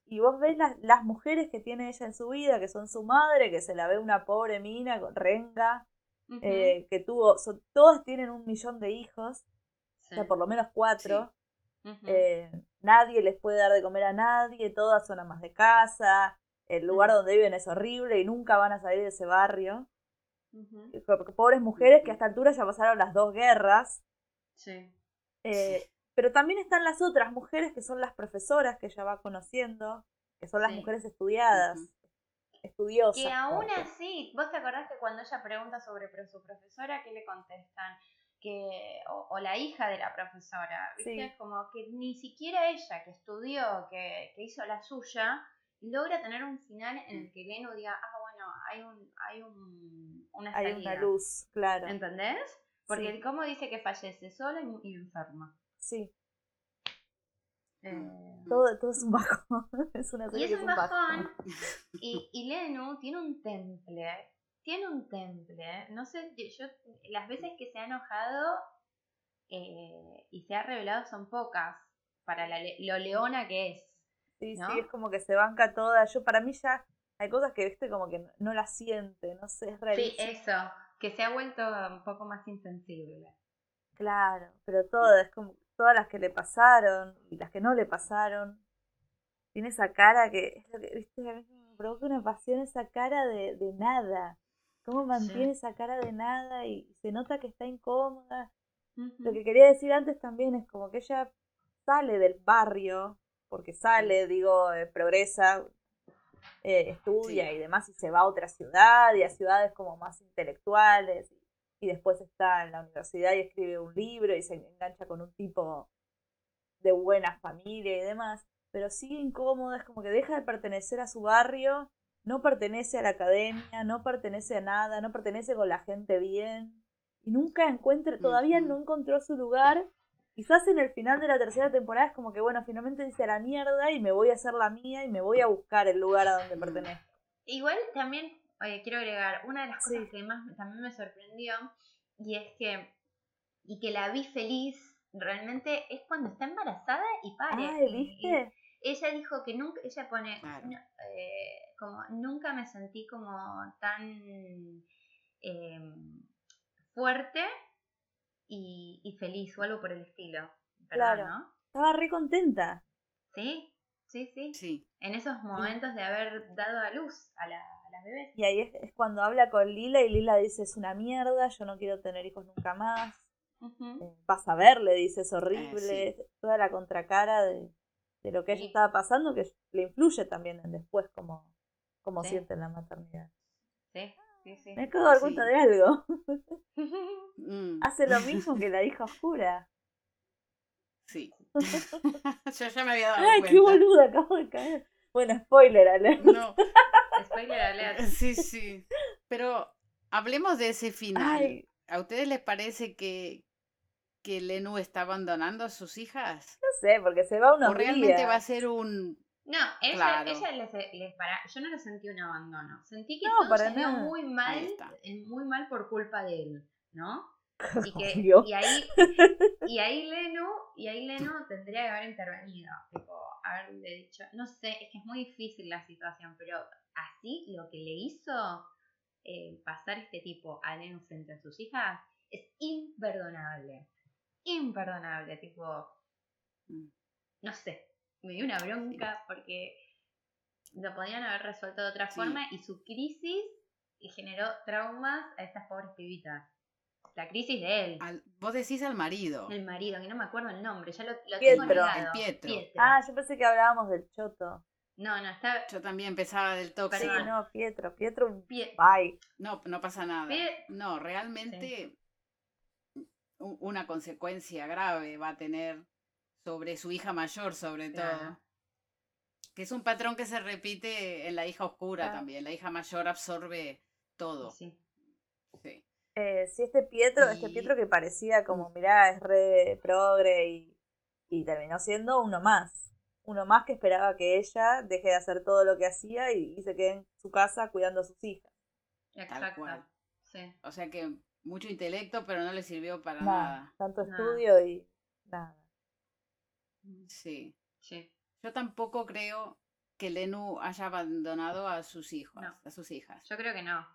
Speaker 2: Y vos ves las, las, mujeres que tiene ella en su vida, que son su madre, que se la ve una pobre mina, renga, eh, que tuvo, son, todas tienen un millón de hijos, o sea, por lo menos cuatro. nadie les puede dar de comer a nadie, todas son amas de casa, el lugar donde viven es horrible y nunca van a salir de ese barrio. Pobres mujeres que a esta altura ya pasaron las dos guerras.
Speaker 1: Sí.
Speaker 2: Eh, pero también están las otras mujeres que son las profesoras que ella va conociendo, que son las mujeres estudiadas, estudiosas.
Speaker 1: Que aún así, vos te acordás que cuando ella pregunta sobre su profesora, ¿qué le contestan? Que, o, la hija de la profesora, ¿viste? Como que ni siquiera ella que estudió, que, que hizo la suya, logra tener un final en el que Leno diga, ah, bueno, hay un, hay un, una
Speaker 2: Hay una luz, claro.
Speaker 1: ¿Entendés? Porque cómo dice que fallece sola y, enferma.
Speaker 2: Sí. Eh, todo, todo es un bajón. es una
Speaker 1: y es, un bajón. y, y Lenu tiene un temple. Tiene un temple. No sé, yo las veces que se ha enojado eh, y se ha revelado son pocas para lo leona que es.
Speaker 2: Sí, sí, es como que se banca toda. Yo, para mí ya hay cosas que, viste, como que no, la siente, no sé, es
Speaker 1: Sí, eso, que se ha vuelto un poco más insensible.
Speaker 2: Claro, pero todas, como todas las que le pasaron y las que no le pasaron. Tiene esa cara que, es lo que, viste, a mí me provoca una pasión esa cara de, de nada. Cómo mantiene esa cara de nada y se nota que está incómoda. Lo que quería decir antes también es como que ella sale del barrio porque sale, digo, eh, progresa, eh, estudia y demás, y se va a otra ciudad y a ciudades como más intelectuales, y, después está en la universidad y escribe un libro y se engancha con un tipo de buena familia y demás, pero sigue incómoda, es como que deja de pertenecer a su barrio, no pertenece a la academia, no pertenece a nada, no pertenece con la gente bien, y nunca encuentra, todavía no encontró su lugar Quizás en el final de la tercera temporada es como que, bueno, finalmente dice la mierda y me voy a hacer la mía y me voy a buscar el lugar a donde pertenezco.
Speaker 1: Igual también quiero agregar una de las cosas que más también me sorprendió y es que, y que la vi feliz realmente es cuando está embarazada y pare.
Speaker 2: Ay, ¿viste?
Speaker 1: Ella dijo que nunca, ella pone, eh, como nunca me sentí como tan em, fuerte y, feliz o algo por el estilo. claro. ¿no?
Speaker 2: Estaba re contenta.
Speaker 1: Sí, sí, sí. sí. En esos momentos de haber dado a luz a la, a bebé.
Speaker 2: Y ahí es, cuando habla con Lila y Lila dice es una mierda, yo no quiero tener hijos nunca más. Eh, vas a ver, le dice, es horrible. Eh, Toda la contracara de, de lo que ella estaba pasando que le influye también en después como, como siente la maternidad.
Speaker 1: Sí. Sí,
Speaker 2: Me acabo de dar cuenta de algo. Mm. Hace lo mismo que la hija oscura.
Speaker 3: Sí. Yo ya me había dado Ay,
Speaker 2: qué boluda, acabo de caer. Bueno, spoiler alert.
Speaker 1: No. spoiler alert.
Speaker 3: Sí, sí. Pero hablemos de ese final. ¿A ustedes les parece que, que Lenu está abandonando a sus hijas?
Speaker 2: No sé, porque se va unos ¿O
Speaker 3: realmente va a ser un
Speaker 1: no, ella, ella les, les para, yo no lo sentí un abandono. Sentí que todo salió muy mal, muy mal por culpa de él, ¿no? Y, que, y ahí y ahí Leno y ahí Leno tendría que haber intervenido tipo haberle dicho no sé es que es muy difícil la situación pero así lo que le hizo eh, pasar este tipo a Leno frente a sus hijas es imperdonable imperdonable tipo mm. no sé me dio una bronca porque lo podían haber resuelto de otra forma y su crisis generó traumas a estas pobres pibitas. La crisis de él.
Speaker 3: Al- vos decís al marido.
Speaker 1: El marido, que no me acuerdo el nombre, ya lo, lo
Speaker 2: Pietro.
Speaker 1: tengo.
Speaker 3: El Pietro.
Speaker 2: Ah, yo pensé que hablábamos del choto.
Speaker 1: No, no, está...
Speaker 3: Yo también empezaba del
Speaker 2: Sí,
Speaker 3: tóxico.
Speaker 1: Perdón.
Speaker 2: no, Pietro. Pietro, un
Speaker 1: Pie-
Speaker 2: bye.
Speaker 3: No, no pasa nada. No, realmente una consecuencia grave va a tener sobre su hija mayor, sobre
Speaker 1: Claro.
Speaker 3: todo. Que es un patrón que se repite en la hija oscura
Speaker 2: Claro.
Speaker 3: también. La hija mayor absorbe todo.
Speaker 1: Sí.
Speaker 3: Sí.
Speaker 2: Eh, sí, este Pietro, este Pietro que parecía como, mirá, es re progre y, y terminó siendo uno más. Uno más que esperaba que ella deje de hacer todo lo que hacía y, y se quede en su casa cuidando a sus hijas.
Speaker 1: Exacto.
Speaker 3: cual.
Speaker 1: Sí.
Speaker 3: O sea que mucho intelecto, pero no le sirvió para
Speaker 2: Nada,
Speaker 3: nada.
Speaker 2: tanto
Speaker 1: Nada.
Speaker 2: estudio y nada.
Speaker 3: Sí.
Speaker 1: Sí.
Speaker 3: Yo tampoco creo que Lenu haya abandonado a sus hijos,
Speaker 1: No.
Speaker 3: a sus hijas.
Speaker 1: Yo creo que no.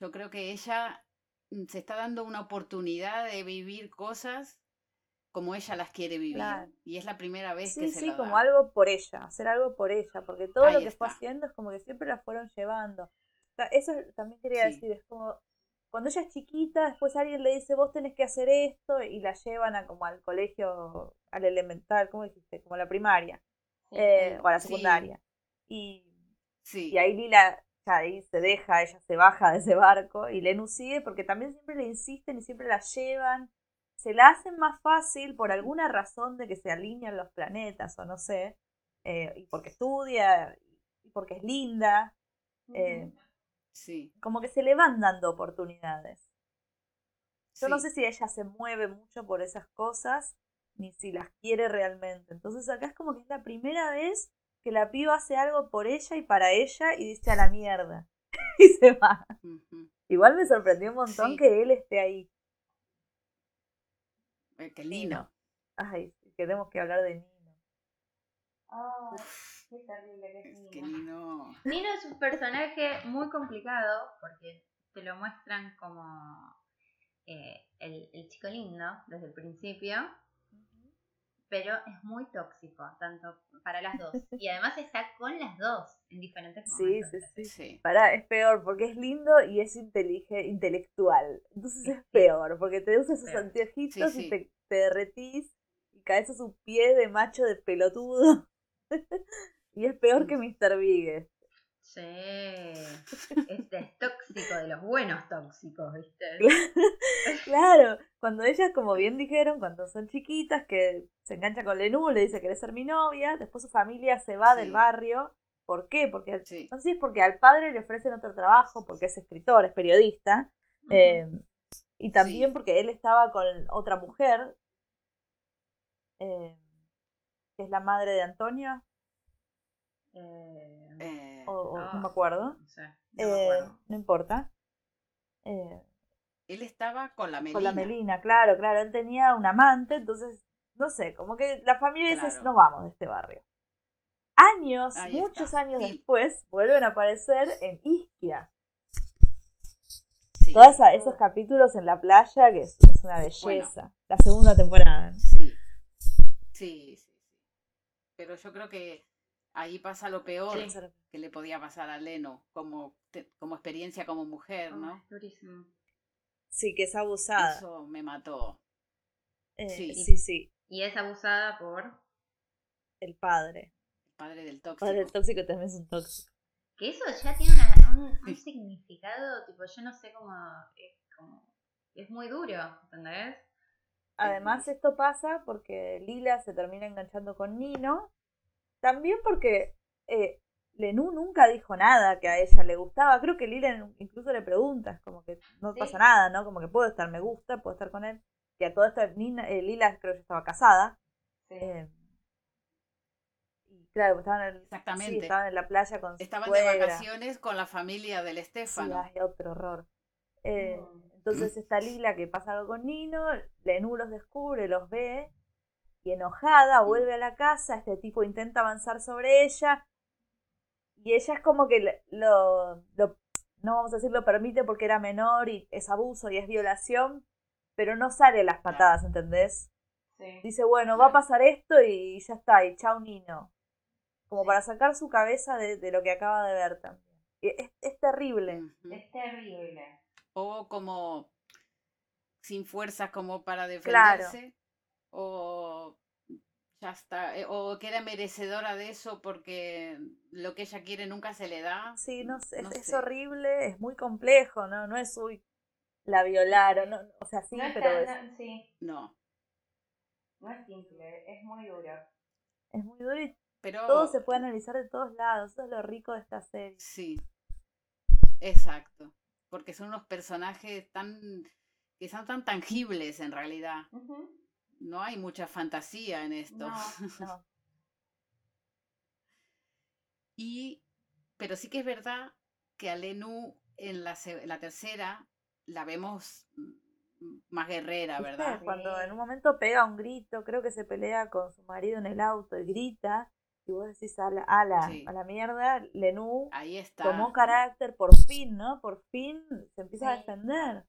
Speaker 3: Yo creo que ella mm, se está dando una oportunidad de vivir cosas como ella las quiere vivir.
Speaker 2: Claro.
Speaker 3: Y es la primera vez
Speaker 2: Sí,
Speaker 3: que se
Speaker 2: sí, como
Speaker 3: da.
Speaker 2: algo por ella, hacer algo por ella, porque todo
Speaker 3: Ahí
Speaker 2: lo que fue
Speaker 3: está.
Speaker 2: haciendo es como que siempre la fueron llevando. O sea, eso también quería
Speaker 3: Sí.
Speaker 2: decir, es como cuando ella es chiquita, después alguien le dice, vos tenés que hacer esto, y la llevan a como al colegio, al elemental, ¿cómo dijiste? Como a la primaria,
Speaker 1: Sí,
Speaker 2: eh, o a la
Speaker 3: Sí.
Speaker 2: secundaria. Y,
Speaker 3: Sí,
Speaker 2: y ahí Lila ya ahí se deja, ella se baja de ese barco, y Lenu sigue porque también siempre le insisten y siempre la llevan. Se la hacen más fácil por alguna razón de que se alinean los planetas, o no sé, eh, y porque estudia, y porque es linda, eh,
Speaker 3: sí.
Speaker 2: como que se le van dando oportunidades. Yo no sé si ella se mueve mucho por esas cosas, ni si las quiere realmente. Entonces acá es como que es la primera vez que la piba hace algo por ella y para ella y dice a la mierda. y se va. Igual me sorprendió un montón
Speaker 3: Sí.
Speaker 2: que él esté ahí.
Speaker 3: Eh, Qué
Speaker 2: Nino.
Speaker 3: lindo.
Speaker 2: Ay, tenemos que hablar de Nino.
Speaker 1: Ay, qué terrible que es
Speaker 3: Es que
Speaker 1: Nino.
Speaker 3: Nino.
Speaker 1: Nino es un personaje muy complicado porque te lo muestran como eh, el, el chico lindo desde el principio, pero es muy tóxico, tanto para las dos. Y además está con las dos en diferentes
Speaker 2: Sí,
Speaker 1: momentos.
Speaker 2: sí, sí.
Speaker 3: Sí.
Speaker 2: Pará, es peor porque es lindo y es intelige- intelectual. Entonces es peor porque te usa esos anteojitos
Speaker 3: Sí,
Speaker 2: y
Speaker 3: sí.
Speaker 2: te, te derretís y caes a su pie de macho de pelotudo. y es peor que Mr. Big.
Speaker 1: Sí, este es tóxico de los buenos tóxicos, ¿viste?
Speaker 2: Claro, cuando ellas, como bien dijeron, cuando son chiquitas, que se engancha con Lenú, le dice, ¿querés ser mi novia? Después su familia se va
Speaker 3: Sí.
Speaker 2: del barrio. ¿Por qué? Porque
Speaker 3: Sí.
Speaker 2: no sé si es porque al padre le ofrecen otro trabajo, porque es escritor, es periodista, eh, y también
Speaker 3: Sí.
Speaker 2: porque él estaba con otra mujer, eh, que es la madre de Antonio,
Speaker 1: Eh,
Speaker 3: Eh,
Speaker 2: o, o no me acuerdo,
Speaker 1: no sé, no me
Speaker 2: Eh,
Speaker 1: acuerdo.
Speaker 2: no importa. Eh,
Speaker 3: él estaba con la Melina.
Speaker 2: con la Melina, claro, claro, él tenía un amante, entonces, no sé, como que la familia dice, nos vamos de este barrio. Años,
Speaker 3: Ahí
Speaker 2: muchos
Speaker 3: está.
Speaker 2: años
Speaker 3: Sí.
Speaker 2: después, vuelven a aparecer en Isquia.
Speaker 3: Sí.
Speaker 2: Todos esos capítulos en la playa, que es, es una belleza. La segunda temporada. ¿no?
Speaker 3: Sí, sí, sí. Pero yo creo que ahí pasa lo peor
Speaker 1: Sí.
Speaker 3: que le podía pasar a Leno como, te- como experiencia como mujer, ¿no?
Speaker 2: Sí, que es abusada.
Speaker 3: Eso me mató.
Speaker 2: Eh,
Speaker 3: sí.
Speaker 2: sí, sí,
Speaker 1: Y es abusada por.
Speaker 2: el padre.
Speaker 3: El padre del
Speaker 2: El
Speaker 3: tóxico.
Speaker 2: padre del tóxico también es un tóxico.
Speaker 1: Que eso ya tiene una- un, un significado, tipo, yo no sé cómo. Es, como, es muy duro, ¿entendés?
Speaker 2: Además, esto pasa porque Lila se termina enganchando con Nino. También porque eh, Lenú nunca dijo nada que a ella le gustaba. Creo que Lila incluso le preguntas, como que no
Speaker 1: Sí.
Speaker 2: pasa nada, ¿no? Como que puedo estar, me gusta, puedo estar con él. Que a todo esto Nina- eh, Lila creo que estaba casada.
Speaker 1: Sí.
Speaker 2: eh, y claro, estaban en,
Speaker 3: Exactamente.
Speaker 2: sí, estaban en la playa con su
Speaker 3: Estaban de vacaciones con la familia del
Speaker 2: Sí,
Speaker 3: Estefano.
Speaker 2: ay, otro horror. Eh,
Speaker 1: Mm.
Speaker 2: entonces está Lila que pasa algo con Nino, Lenú los descubre, los ve, y enojada vuelve a la casa, este tipo intenta avanzar sobre ella, y ella es como que lo, lo- no vamos a decir lo permite porque era menor y es abuso y es violación, pero no sale a las patadas, ¿entendés?
Speaker 1: Sí.
Speaker 2: Dice, bueno, va a pasar esto y ya está, y chau Nino. Como para sacar su cabeza de, de lo que acaba de ver también. Y es, es terrible.
Speaker 1: Es terrible.
Speaker 3: O como sin fuerzas como para defenderse, o ya está, eh, o queda merecedora de eso porque lo que ella quiere nunca se le da.
Speaker 2: Sí, no sé, es, horrible, es muy complejo, ¿no? No es, uy, la violaron, no, o sea, sí, pero
Speaker 1: No, sí.
Speaker 3: no.
Speaker 1: No es simple, es muy duro.
Speaker 2: Es muy duro y pero... todo se puede analizar de todos lados, eso es lo rico de esta serie.
Speaker 3: Sí, exacto, porque son unos personajes tan que son tan tangibles en realidad. No hay mucha fantasía en esto.
Speaker 2: No,
Speaker 3: y, pero sí que es verdad que a Lenú en la, la tercera la vemos más guerrera, ¿verdad?
Speaker 2: Cuando en un momento pega un grito, creo que se pelea con su marido en el auto y grita, y vos decís a la, a la, a la mierda, Lenú
Speaker 3: Ahí está.
Speaker 2: tomó carácter por fin, ¿no? Por fin se empieza a defender.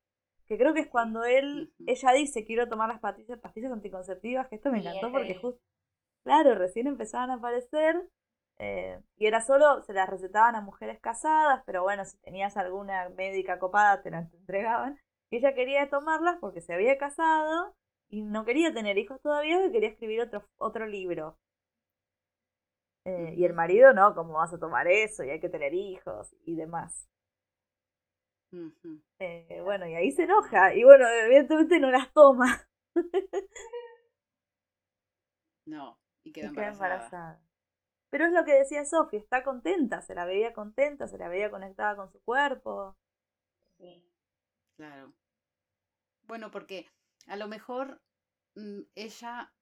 Speaker 2: Que creo que es cuando él, ella dice, quiero tomar las pastillas, pastillas anticonceptivas, que esto me encantó porque justo, claro, recién empezaban a aparecer eh, y era solo, se las recetaban a mujeres casadas, pero bueno, si tenías alguna médica copada te las entregaban. Y ella quería tomarlas porque se había casado y no quería tener hijos todavía y quería escribir otro, otro libro. Eh, y el marido, no, ¿cómo vas a tomar eso? Y hay que tener hijos y demás. Eh, bueno, y ahí se enoja. Y bueno, evidentemente no las toma.
Speaker 3: no, y queda, embarazada.
Speaker 2: Pero es lo que decía Sofía, está contenta, se la veía contenta, se la veía conectada con su cuerpo.
Speaker 1: Sí.
Speaker 3: Claro. Bueno, porque a lo mejor mm, ella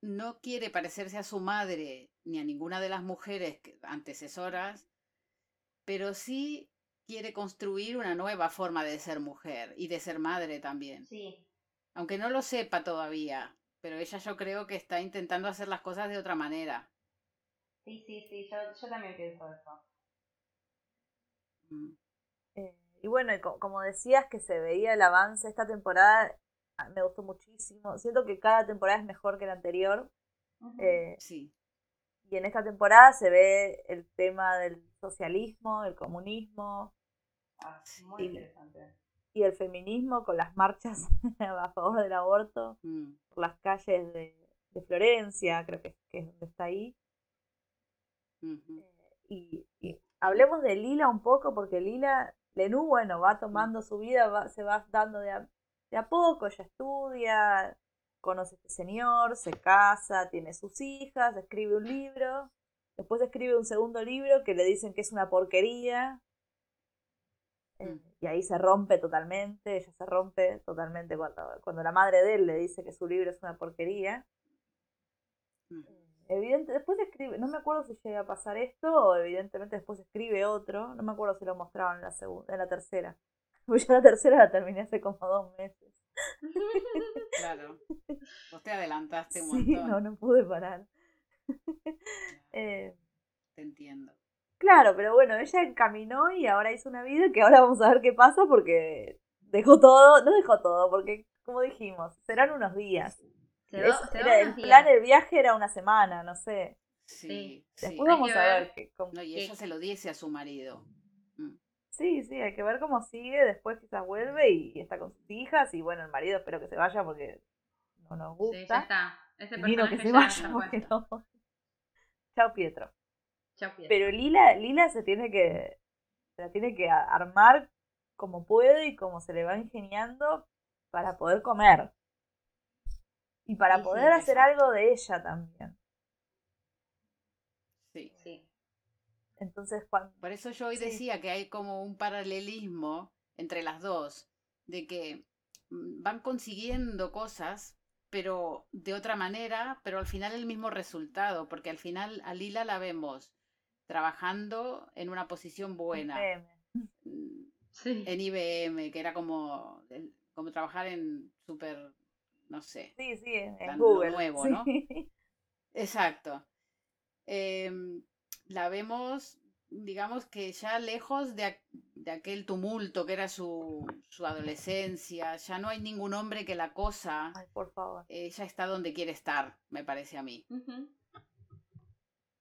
Speaker 3: no quiere parecerse a su madre ni a ninguna de las mujeres antecesoras, pero sí quiere construir una nueva forma de ser mujer y de ser madre también.
Speaker 1: Sí.
Speaker 3: Aunque no lo sepa todavía, pero ella yo creo que está intentando hacer las cosas de otra manera.
Speaker 1: Sí, sí, sí, yo, también pienso eso.
Speaker 2: Mm. Eh, y bueno, como decías que se veía el avance esta temporada, ah, me gustó muchísimo. Siento que cada temporada es mejor que la anterior.
Speaker 3: Eh, sí.
Speaker 2: Y en esta temporada se ve el tema del socialismo, el comunismo,
Speaker 1: Ah, muy y, interesante.
Speaker 2: Y el feminismo con las marchas a favor del aborto
Speaker 3: mm.
Speaker 2: por las calles de, Florencia, creo que, es donde está ahí. Eh, y, hablemos de Lila un poco, porque Lila, Lenú, bueno, va tomando su vida, se va dando de a, de a poco, ella estudia, conoce a este señor, se casa, tiene sus hijas, escribe un libro, después escribe un segundo libro que le dicen que es una porquería, mm. y ahí se rompe totalmente, ella se rompe totalmente cuando, cuando la madre de él le dice que su libro es una porquería.
Speaker 3: Mm.
Speaker 2: Eh, evidente, después escribe, no me acuerdo si llega a pasar esto o evidentemente después escribe otro, no me acuerdo si lo mostraron en la segunda, en la tercera. Porque yo la tercera la terminé hace como dos meses.
Speaker 3: Claro. Vos te adelantaste un
Speaker 2: sí, No, no pude parar.
Speaker 3: Eh, te entiendo.
Speaker 2: Claro, pero bueno, ella encaminó y ahora hizo una vida que ahora vamos a ver qué pasa porque dejó todo, no dejó todo, porque como dijimos, serán unos días. el plan, el viaje era una semana, no sé.
Speaker 3: Sí,
Speaker 2: Después vamos a ver,
Speaker 3: y ella se lo dice a su marido. Mm.
Speaker 2: Sí, sí, hay que ver cómo sigue, después quizás vuelve y, está con sus hijas y bueno, el marido espero que se vaya porque no nos gusta. Sí,
Speaker 1: ya está. Ese
Speaker 2: que se vaya porque no. Chao Pietro.
Speaker 1: Pero
Speaker 2: Pero Lila, Lila se tiene que, se la tiene que armar como puede y como se le va ingeniando para poder comer. Y para poder hacer algo de ella también.
Speaker 3: Sí.
Speaker 1: Sí.
Speaker 2: Entonces, cuando...
Speaker 3: Por eso yo hoy decía que hay como un paralelismo entre las dos, de que mm, van consiguiendo cosas, pero de otra manera, pero al final el mismo resultado, porque al final a Lila la vemos trabajando en una posición buena.
Speaker 1: Mm, sí.
Speaker 3: En IBM, que era como, como trabajar en super, no sé.
Speaker 2: Sí, sí, en Google.
Speaker 3: nuevo, ¿no? Exacto. Em, la vemos, digamos que ya lejos de, de, aquel tumulto que era su, su adolescencia, ya no hay ningún hombre que la cosa.
Speaker 2: Ay, por favor.
Speaker 3: Ella está donde quiere estar, me parece a mí.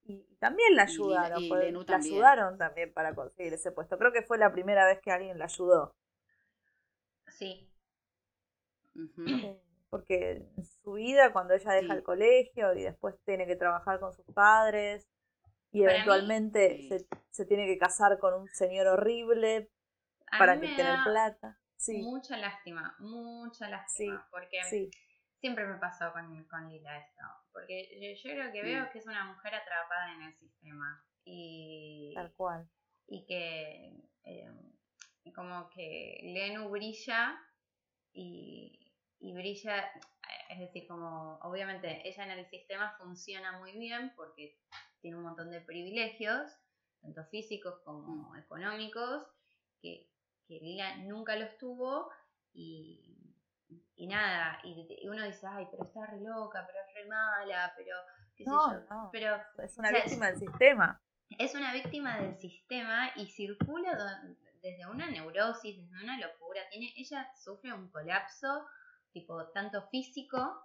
Speaker 2: Y también la ayudaron, la ayudaron también para conseguir ese puesto. Creo que fue la primera vez que alguien la ayudó.
Speaker 1: Sí.
Speaker 2: Porque su vida, cuando ella deja el colegio y después tiene que trabajar con sus padres y eventualmente se, se, tiene que casar con un señor horrible para que tenga plata. Sí.
Speaker 1: Mucha lástima, mucha lástima, porque siempre me pasó con, con Lila esto, porque yo, creo que veo que es una mujer atrapada en el sistema y...
Speaker 2: Tal cual.
Speaker 1: Y que eh, como que Lenu brilla y, y brilla, es decir, como obviamente ella en el sistema funciona muy bien porque tiene un montón de privilegios, tanto físicos como mm. económicos, que, que Lila nunca los tuvo y, y nada, y, uno dice, ay, pero está re loca, pero es re mala, pero qué sé yo. pero,
Speaker 2: es una víctima del sistema.
Speaker 1: Es una víctima del sistema y circula desde una neurosis, desde una locura. Tiene, ella sufre un colapso, tipo, tanto físico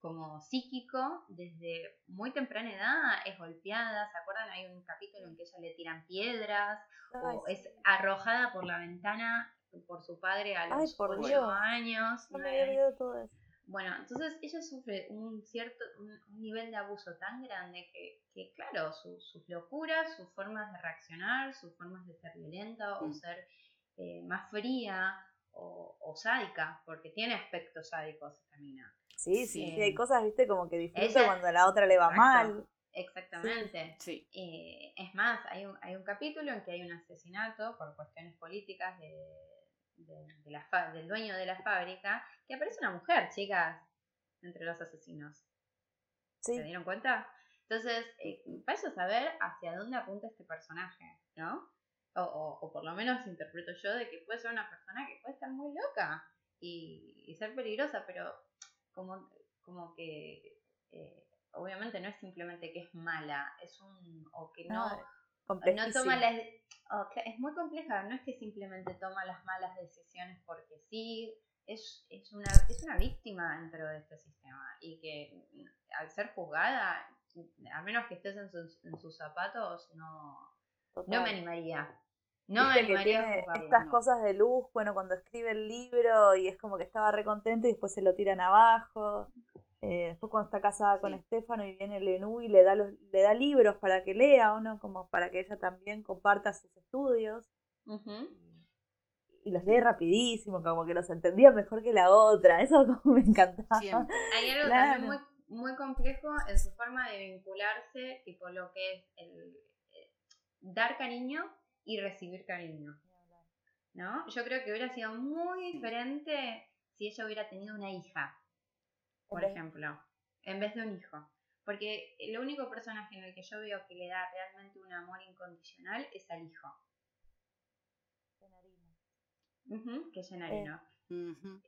Speaker 1: como psíquico, desde muy temprana edad es golpeada, ¿se acuerdan? Hay un capítulo en que ella le tiran piedras, o es arrojada por la ventana por su padre a los Ay, años.
Speaker 2: No me había olvidado todo eso.
Speaker 1: Bueno, entonces ella sufre un cierto un, nivel de abuso tan grande que, que claro, sus locuras, sus formas de reaccionar, sus formas de ser violenta o mm. ser eh, más fría o, o, sádica, porque tiene aspectos sádicos Camina.
Speaker 2: Sí, sí, sí, hay cosas, viste, como que disfruta cuando a la otra le va mal.
Speaker 1: Exactamente.
Speaker 3: Sí.
Speaker 1: Eh, es más, hay un, hay un capítulo en que hay un asesinato por cuestiones políticas de, de, la del dueño de la fábrica, que aparece una mujer, chicas, entre los asesinos. ¿Se dieron cuenta? Entonces, eh, vaya a saber hacia dónde apunta este personaje, ¿no? O, o, por lo menos interpreto yo de que puede ser una persona que puede estar muy loca y, ser peligrosa, pero como, como que eh, obviamente no es simplemente que es mala, es un o que no, no toma las es muy compleja, no es que simplemente toma las malas decisiones porque sí, es, es, una, es una víctima dentro de este sistema y que al ser juzgada, a menos que estés en sus, en sus zapatos, no, no me animaría. No me animaría
Speaker 2: estas cosas de luz, bueno, cuando escribe el libro y es como que estaba recontento y después se lo tiran abajo. Eh, después cuando está casada con Estefano y viene Lenú y le da, los, le da libros para que lea, o no, como para que ella también comparta sus estudios. y, los lee rapidísimo, como que los entendía mejor que la otra. Eso como me encantaba.
Speaker 1: Hay algo también muy, muy complejo en su forma de vincularse, tipo lo que es el eh, dar cariño y recibir cariño. ¿No? Yo creo que hubiera sido muy diferente si ella hubiera tenido una hija por ejemplo, en vez de un hijo. Porque el único personaje en el que yo veo que le da realmente un amor incondicional es al hijo. que es Genarino.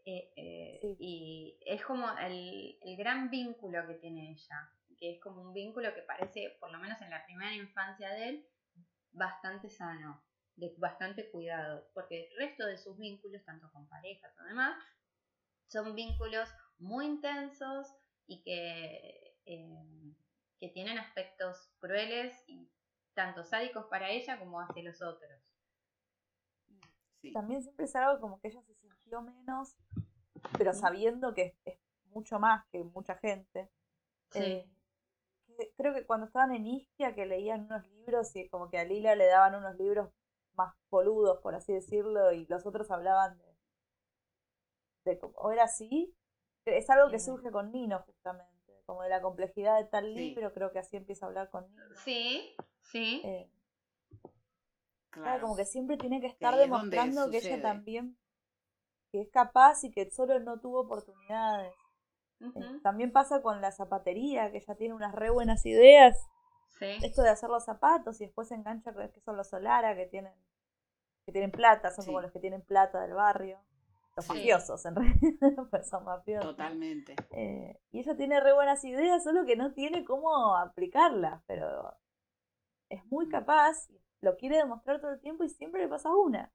Speaker 1: Eh, eh, y es como el, el, gran vínculo que tiene ella, que es como un vínculo que parece, por lo menos en la primera infancia de él, bastante sano, de bastante cuidado, porque el resto de sus vínculos, tanto con parejas o demás, son vínculos muy intensos y que, eh, que tienen aspectos crueles y tanto sádicos para ella como hacia los otros.
Speaker 2: También siempre es algo como que ella se sintió menos, pero sabiendo que es, mucho más que mucha gente. Eh, creo que cuando estaban en Isquia, que leían unos libros y como que a Lila le daban unos libros más boludos, por así decirlo, y los otros hablaban de, de o era así, es algo que surge con Nino, justamente, como de la complejidad de tal libro, creo que así empieza a hablar con Nino.
Speaker 1: Sí, sí.
Speaker 2: Eh, claro. como que siempre tiene que estar demostrando que ella también que es capaz y que solo no tuvo oportunidades. Eh, también pasa con la zapatería, que ella tiene unas re buenas ideas. Sí. Esto de hacer los zapatos y después se engancha con que son los Solara, que tienen, que tienen plata, son como los que tienen plata del barrio los mafiosos en realidad, pues son mafiosos.
Speaker 3: Totalmente.
Speaker 2: Eh, y ella tiene re buenas ideas, solo que no tiene cómo aplicarlas, pero es muy mm. capaz, lo quiere demostrar todo el tiempo y siempre le pasa una.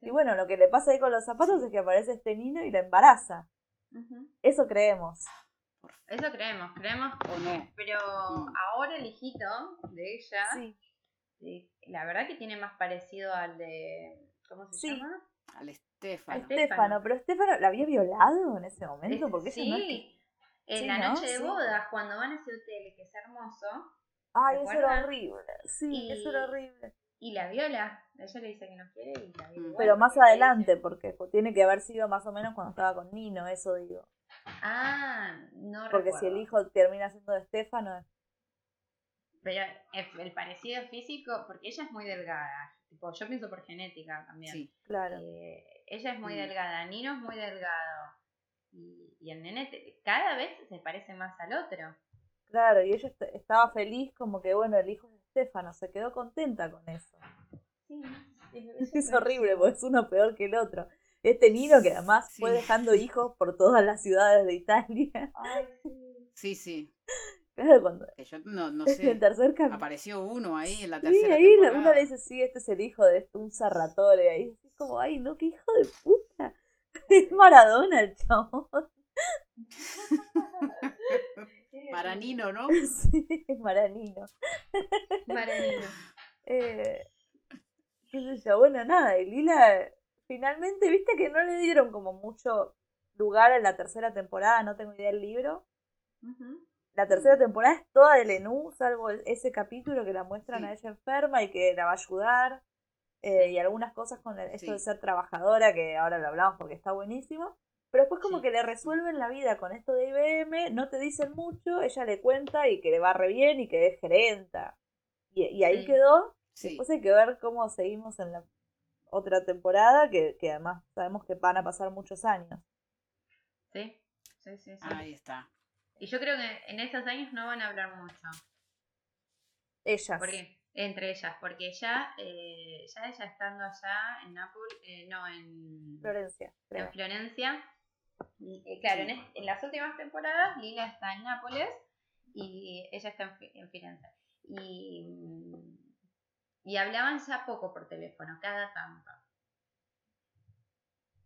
Speaker 2: Y bueno, lo que le pasa ahí con los zapatos es que aparece este niño y la embaraza. Eso creemos.
Speaker 1: Eso creemos, creemos Pero mm. ahora el hijito de ella, la verdad que tiene más parecido al de. ¿Cómo se llama?
Speaker 3: Al Estefano.
Speaker 2: Estefano, pero Estefano la había violado en ese momento, porque
Speaker 1: sí,
Speaker 2: no es que-
Speaker 1: en
Speaker 2: Sí,
Speaker 1: la
Speaker 2: ¿no?
Speaker 1: noche de
Speaker 2: Sí.
Speaker 1: bodas, cuando van a ese hotel que es hermoso,
Speaker 2: Ay,
Speaker 1: ¿te
Speaker 2: eso era horrible. Sí,
Speaker 1: Y-
Speaker 2: eso era horrible.
Speaker 1: y la viola. Ella le dice que no quiere y la viola.
Speaker 3: Mm.
Speaker 2: Pero más adelante, porque tiene que haber sido más o menos cuando estaba con Nino, eso digo.
Speaker 1: Ah, no
Speaker 2: Porque si el hijo termina siendo de Estefano, es-
Speaker 1: Pero el, el parecido físico, porque ella es muy delgada. Tipo, yo pienso por genética también.
Speaker 3: Sí.
Speaker 2: claro.
Speaker 1: Eh, ella es muy
Speaker 3: Mm.
Speaker 1: delgada, Nino es muy delgado. Y, y el nene te- cada vez se parece más al otro.
Speaker 2: Claro, y ella est- estaba feliz como que, bueno, el hijo de Estefano, se quedó contenta con eso.
Speaker 1: Sí,
Speaker 2: Es horrible, porque es uno peor que el otro. Este Nino que además fue dejando hijos por todas las ciudades de Italia.
Speaker 1: Ay, sí.
Speaker 3: Sí, sí.
Speaker 2: Claro, cuando
Speaker 3: Que Yo no, no
Speaker 2: en el
Speaker 3: sé.
Speaker 2: tercer capítulo.
Speaker 3: Apareció uno ahí en la
Speaker 2: Sí,
Speaker 3: tercera
Speaker 2: ahí la-
Speaker 3: temporada.
Speaker 2: uno le dice, sí, este es el hijo de este, un Sarratore. Ahí es como, ay, no, qué hijo de puta. Es Maradona el chabón.
Speaker 3: Maranino, ¿no?
Speaker 2: Sí, es Maranino.
Speaker 1: Maranino.
Speaker 2: Eh, qué sé yo, bueno, nada, y Lila finalmente, viste que no le dieron como mucho lugar en la tercera temporada, no tengo idea del libro. La tercera temporada es toda de Lenú, salvo el- ese capítulo que la muestran
Speaker 3: Sí.
Speaker 2: a ella enferma y que la va a ayudar. eh, y algunas cosas con el- esto
Speaker 3: Sí.
Speaker 2: de ser trabajadora, que ahora lo hablamos porque está buenísimo. Pero después como
Speaker 1: Sí.
Speaker 2: que le resuelven la vida con esto de IBM, no te dicen mucho, ella le cuenta y que le va re bien y que es gerenta. Y, y ahí
Speaker 1: Sí.
Speaker 2: quedó.
Speaker 3: Sí.
Speaker 2: Después hay que ver cómo seguimos en la otra temporada, que, que además sabemos que van a pasar muchos años.
Speaker 1: Sí, sí, sí. sí.
Speaker 3: Ahí está.
Speaker 1: Y yo creo que en esos años no van a hablar mucho.
Speaker 2: Ellas.
Speaker 1: Porque, entre ellas, porque ya, eh, ya ella estando allá en Nápoles, eh, no, en
Speaker 2: Florencia, creo.
Speaker 1: en Florencia. y, eh, claro, en, las últimas temporadas Lila está en Nápoles y ella está en, en Firenze. Y, mm, y hablaban ya poco por teléfono, cada tanto.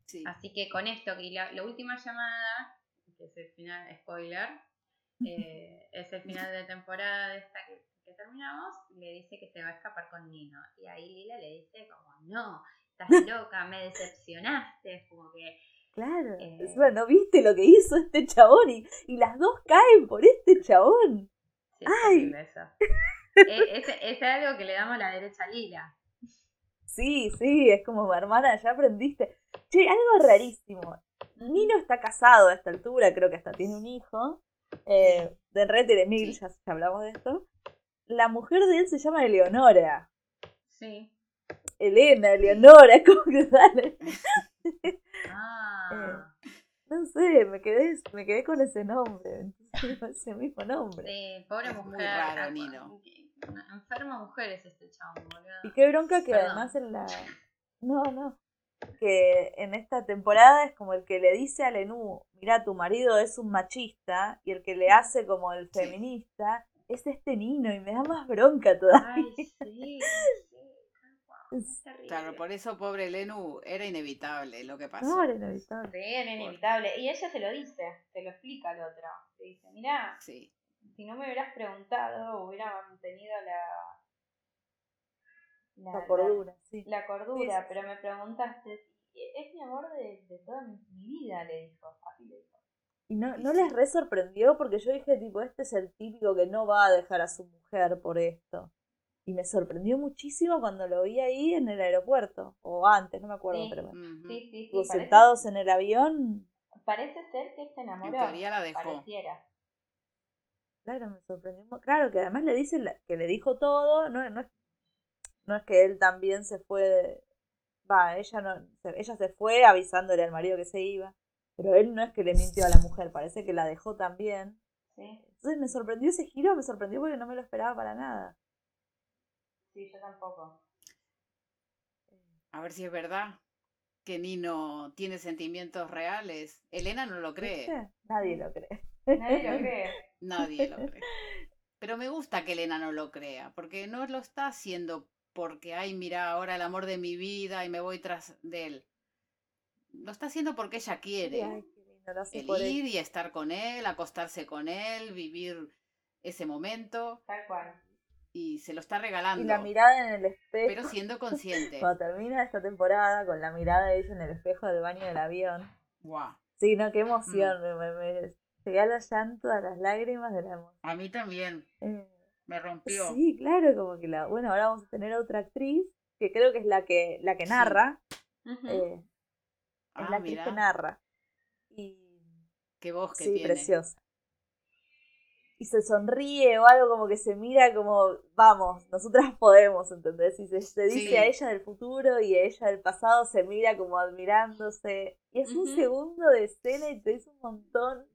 Speaker 3: Sí.
Speaker 1: Así que con esto, que la, la última llamada, que es el final, spoiler, eh, es el final de temporada de esta que, que terminamos, le dice que se va a escapar con Nino. Y ahí Lila le dice como, no, estás loca, me decepcionaste, como que...
Speaker 2: Claro.
Speaker 1: Eh.
Speaker 2: Encima, ¿no viste lo que hizo este chabón? Y, y las dos caen por este chabón.
Speaker 1: Sí,
Speaker 2: Ay.
Speaker 1: Eh, es, es algo que le damos a la derecha a Lila.
Speaker 2: Sí, sí, es como, hermana, ya aprendiste. Che, algo rarísimo. Nino está casado a esta altura, creo que hasta tiene un hijo. Eh, de Enrique de Miguel,
Speaker 3: Sí.
Speaker 2: ya, ya hablamos de esto. La mujer de él se llama Eleonora.
Speaker 1: Sí.
Speaker 2: Elena, Eleonora, como que sale.
Speaker 1: Ah,
Speaker 2: No sé, me quedé, me quedé con ese nombre. Ese mismo nombre.
Speaker 1: sí, pobre
Speaker 3: Es muy
Speaker 1: mujer.
Speaker 3: raro,
Speaker 1: ah,
Speaker 3: Nino.
Speaker 1: Enferma mujer es este chabón, boludo.
Speaker 2: Y qué bronca que
Speaker 1: Perdón.
Speaker 2: además en la. No, no. Que en esta temporada es como el que le dice a Lenú, mira, tu marido es un machista, y el que le hace como el
Speaker 3: Sí.
Speaker 2: feminista es este Nino, y me da más bronca todavía.
Speaker 1: Ay, sí.
Speaker 3: Claro, por eso, pobre Lenu, era inevitable lo que pasó.
Speaker 2: No, era inevitable.
Speaker 1: Sí, era inevitable. Y ella se lo dice, se lo explica al otro. Le dice, mira,
Speaker 3: Sí.
Speaker 1: si no me hubieras preguntado, hubiera mantenido la...
Speaker 2: La cordura, sí.
Speaker 1: la cordura,
Speaker 2: Sí, sí,
Speaker 1: pero me preguntaste, es mi amor de, de toda mi, mi vida, le dijo. Así le dijo.
Speaker 2: Y no, no les re sorprendió porque yo dije, tipo, este es el típico que no va a dejar a su mujer por esto. Y me sorprendió muchísimo cuando lo vi ahí en el aeropuerto. O antes, no me acuerdo,
Speaker 1: Sí.
Speaker 2: pero.
Speaker 1: Sí, sí, sí.
Speaker 2: Tipo,
Speaker 1: parece-
Speaker 2: sentados en el avión,
Speaker 1: Parece ser que se enamoró.
Speaker 3: En teoría la dejó.
Speaker 1: Pareciera.
Speaker 2: Claro, me sorprendió. Claro, que además le dice que le dijo todo. No, no, es, no es que él también se fue. Va, ella no. se- ella se fue avisándole al marido que se iba. Pero él no es que le mintió a la mujer, parece que la dejó también.
Speaker 1: Sí,
Speaker 2: Entonces me sorprendió ese giro, me sorprendió porque no me lo esperaba para nada.
Speaker 1: sí, yo tampoco.
Speaker 3: A ver si es verdad que Nino tiene sentimientos reales. Elena no lo cree.
Speaker 2: ¿Viste? Nadie lo cree.
Speaker 1: Nadie lo cree.
Speaker 3: Nadie lo cree. Pero me gusta que Elena no lo crea, porque no lo está haciendo porque, ay, mira, ahora el amor de mi vida y me voy tras de él. Lo está haciendo porque ella quiere.
Speaker 2: Ay,
Speaker 3: el
Speaker 2: por él.
Speaker 3: ir y estar con él, acostarse con él, vivir ese momento.
Speaker 1: Tal cual.
Speaker 3: y se lo está regalando.
Speaker 2: Y la mirada en el espejo.
Speaker 3: Pero siendo consciente.
Speaker 2: Cuando termina esta temporada, con la mirada de ella en el espejo del baño del avión.
Speaker 3: Wow.
Speaker 2: Sí, no, qué emoción. Mm. Me, me, llegué a los llantos, a las lágrimas de la emoción.
Speaker 3: A mí también. Eh, me rompió.
Speaker 2: Sí, claro, como que la. Bueno, ahora vamos a tener otra actriz, que creo que es la que, la que narra. Eh, es ah, la actriz que narra. Y.
Speaker 3: Qué voz que
Speaker 2: sí, preciosa y se sonríe o algo como que se mira como, vamos, nosotras podemos, ¿entendés? Y se, dice a ella del futuro y a ella del pasado se mira como admirándose. Y es un segundo de escena y te dice un montón.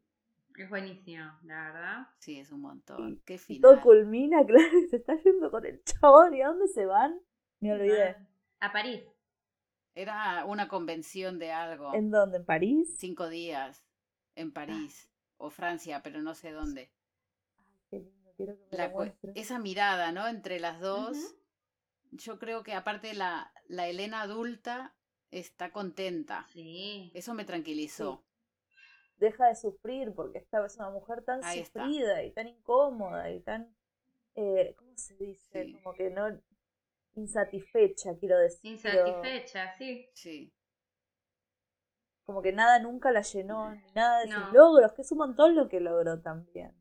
Speaker 1: Es buenísimo, la verdad.
Speaker 3: Sí, es un montón. Qué final.
Speaker 2: Todo culmina, claro, se está yendo con el chabón. ¿Y a dónde se van? Me olvidé.
Speaker 1: A París.
Speaker 3: Era una convención de algo.
Speaker 2: ¿En dónde? ¿En París?
Speaker 3: Cinco días. En París. O Francia, pero no sé dónde esa mirada, ¿no? Entre las dos, yo creo que aparte la, la Elena adulta está contenta. Sí. Eso me tranquilizó.
Speaker 2: Deja de sufrir porque esta es una mujer tan sufrida y tan incómoda y tan, eh, ¿cómo se dice? Como que no, insatisfecha, quiero decir.
Speaker 1: Insatisfecha, sí.
Speaker 3: Sí.
Speaker 2: Como que nada nunca la llenó, ni nada de sus logros, que es un montón lo que logró también.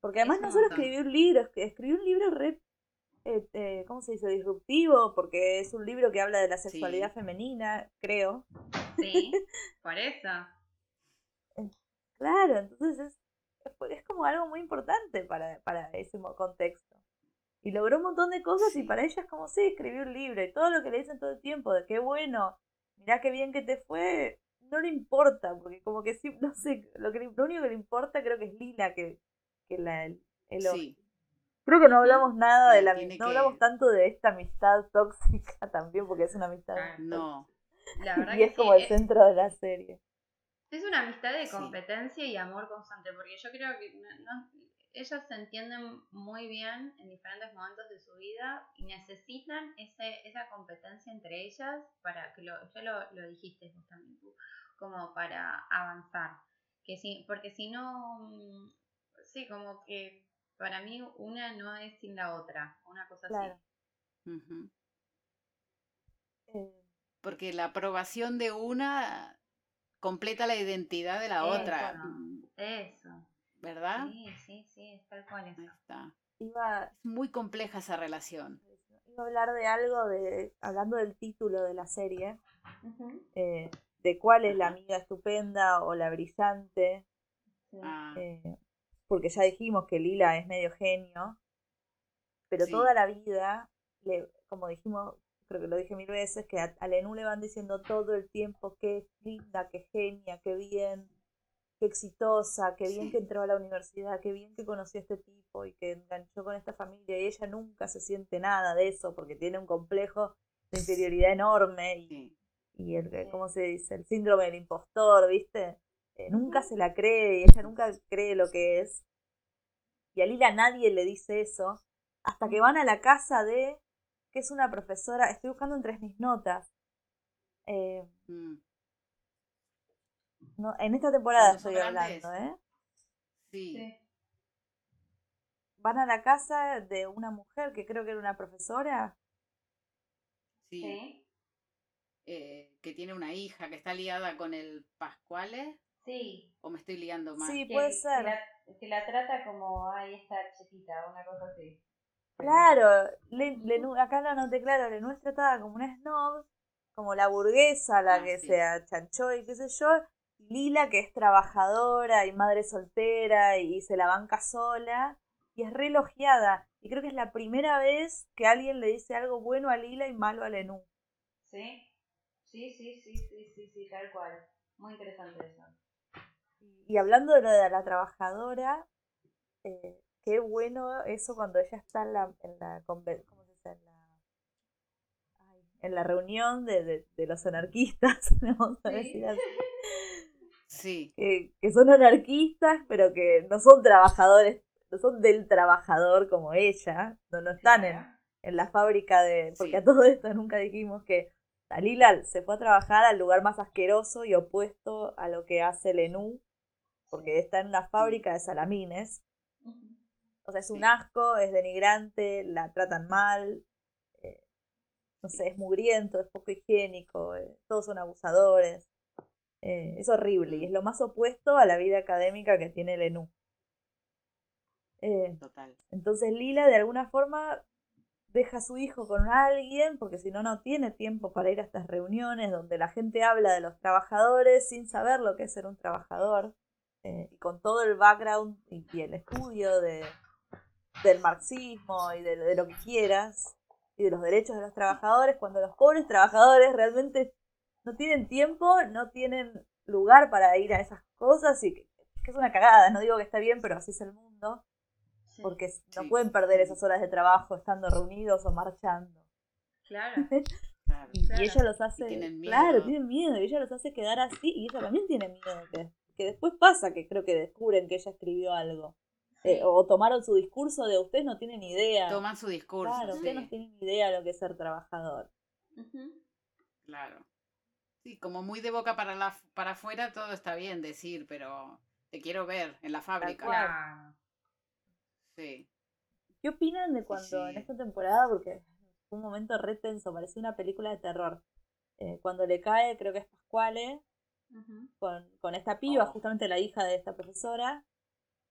Speaker 2: Porque además no solo escribió un libro, escribió un libro re, este, ¿cómo se dice? Disruptivo, porque es un libro que habla de la sexualidad femenina, creo.
Speaker 1: Sí, por eso.
Speaker 2: Claro, entonces es, es como algo muy importante para, para ese contexto. Y logró un montón de cosas y para ella es como, sí, escribió un libro y todo lo que le dicen todo el tiempo, de qué bueno, mirá qué bien que te fue, no le importa, porque como que sí, no sé, lo, que, lo único que le importa creo que es Lila, que que la, el, sí. Creo que no hablamos nada de la amistad, no hablamos tanto de esta amistad tóxica también, porque es una amistad.
Speaker 3: Ah, no.
Speaker 1: La verdad
Speaker 2: y es como el centro de la serie.
Speaker 1: Es una amistad de competencia y amor constante, porque yo creo que ellas se entienden muy bien en diferentes momentos de su vida y necesitan ese, esa competencia entre ellas para que lo, ya lo, lo dijiste justamente tú, como para avanzar. Que si, porque si no, mm, sí, como que para mí una no es sin la otra, una cosa así.
Speaker 3: Eh, Porque la aprobación de una completa la identidad de la otra.
Speaker 1: Eso.
Speaker 3: ¿Verdad?
Speaker 1: Sí, sí, sí, es tal cual eso.
Speaker 3: está. es muy compleja esa relación.
Speaker 2: Iba a hablar de algo, de hablando del título de la serie, eh, de cuál es la amiga estupenda o la brillante. Ah. Eh, porque ya dijimos que Lila es medio genio, pero toda la vida, le, como dijimos, creo que lo dije mil veces, que a, Lenú le van diciendo todo el tiempo que linda, que genia, que bien, qué exitosa, qué bien que entró a la universidad, qué bien que conoció a este tipo y que enganchó con esta familia y ella nunca se siente nada de eso porque tiene un complejo de inferioridad enorme y, y el, ¿cómo se dice? El síndrome del impostor, ¿viste? Eh, nunca se la cree y ella nunca cree lo que es. Y a Lila nadie le dice eso. Hasta que van a la casa de, que es una profesora, estoy buscando entre mis notas. Eh, mm. no, en esta temporada estoy hablando, ¿eh?
Speaker 3: Sí.
Speaker 2: Van a la casa de una mujer que creo que era una profesora.
Speaker 3: Sí. Eh, que tiene una hija que está liada con el Pascuales.
Speaker 1: Sí.
Speaker 3: ¿O me estoy liando mal?
Speaker 2: Sí, puede ser.
Speaker 1: Que la, trata como, ahí está chiquita, una cosa así.
Speaker 2: Claro, acá lo noté claro, Lenú es tratada como una snob, como la burguesa, la ah, que se achanchó y qué sé yo. Lila, que es trabajadora y madre soltera y se la banca sola. Y es relogiada. Y creo que es la primera vez que alguien le dice algo bueno a Lila y malo a Lenú.
Speaker 1: Sí, sí, sí, sí, sí, sí, sí, tal cual. Muy interesante eso.
Speaker 2: Y hablando de lo de la trabajadora, eh, qué bueno eso cuando ella está en la, en la, ¿cómo se dice? En la, en la reunión de, de, los anarquistas, vamos a decir así.
Speaker 3: Sí.
Speaker 2: Que, que, son anarquistas, pero que no son trabajadores, no son del trabajador como ella, no, no están en, en la fábrica de... Porque a todo esto nunca dijimos que Dalila se fue a trabajar al lugar más asqueroso y opuesto a lo que hace Lenú porque está en una fábrica de salamines. O sea, es un asco, es denigrante, la tratan mal, eh, no sé, es mugriento, es poco higiénico, eh, todos son abusadores. Eh, es horrible y es lo más opuesto a la vida académica que tiene el ENU.
Speaker 3: Total.
Speaker 2: Entonces Lila de alguna forma deja a su hijo con alguien porque si no no tiene tiempo para ir a estas reuniones donde la gente habla de los trabajadores sin saber lo que es ser un trabajador y con todo el background y, el estudio de, del marxismo y de, lo que quieras y de los derechos de los trabajadores, cuando los pobres trabajadores realmente no tienen tiempo, no tienen lugar para ir a esas cosas y que, es una cagada, no digo que está bien, pero así es el mundo, porque no pueden perder esas horas de trabajo estando reunidos o marchando.
Speaker 1: Claro.
Speaker 2: y, ella los hace, claro, tienen miedo, y ella los hace quedar así, y ella también tiene miedo que, que después pasa que creo que descubren que ella escribió algo. Eh, o tomaron su discurso de ustedes no tienen idea.
Speaker 3: Toman su discurso.
Speaker 2: Claro, ustedes no tienen idea de lo que es ser trabajador.
Speaker 3: Claro. Sí, como muy de boca para, la, para afuera todo está bien decir, pero te quiero ver en la fábrica. Sí.
Speaker 2: ¿Qué opinan de cuando en esta temporada, porque fue un momento re tenso, parecía una película de terror, eh, cuando le cae, creo que es Pascuale, con, con, esta piba, oh. justamente la hija de esta profesora,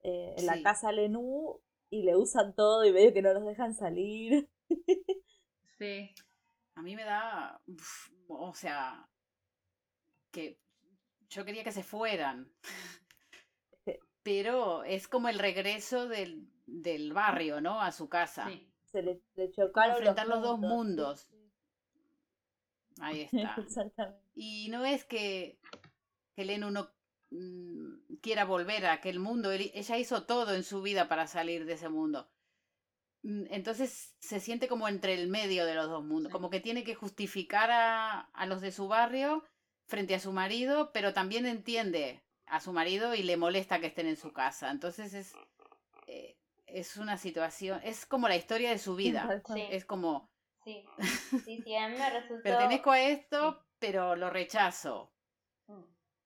Speaker 2: eh, en la casa Lenú y le usan todo y medio que no los dejan salir.
Speaker 3: sí. A mí me da, o sea, que yo quería que se fueran. Pero es como el regreso del, del barrio, ¿no? A su casa. Sí.
Speaker 2: Se le, chocaron.
Speaker 3: Enfrentar los, dos mundos. Ahí está. Y no es que, que Lenu no quiera volver a aquel mundo. Ella hizo todo en su vida para salir de ese mundo. Mm, entonces se siente como entre el medio de los dos mundos, como que tiene que justificar a, a, los de su barrio frente a su marido, pero también entiende a su marido y le molesta que estén en su casa. Entonces es, eh, es una situación, es como la historia de su vida. Es como...
Speaker 1: Sí, sí, sí, a mí me resultó...
Speaker 3: Pertenezco a esto, pero lo rechazo. Mm.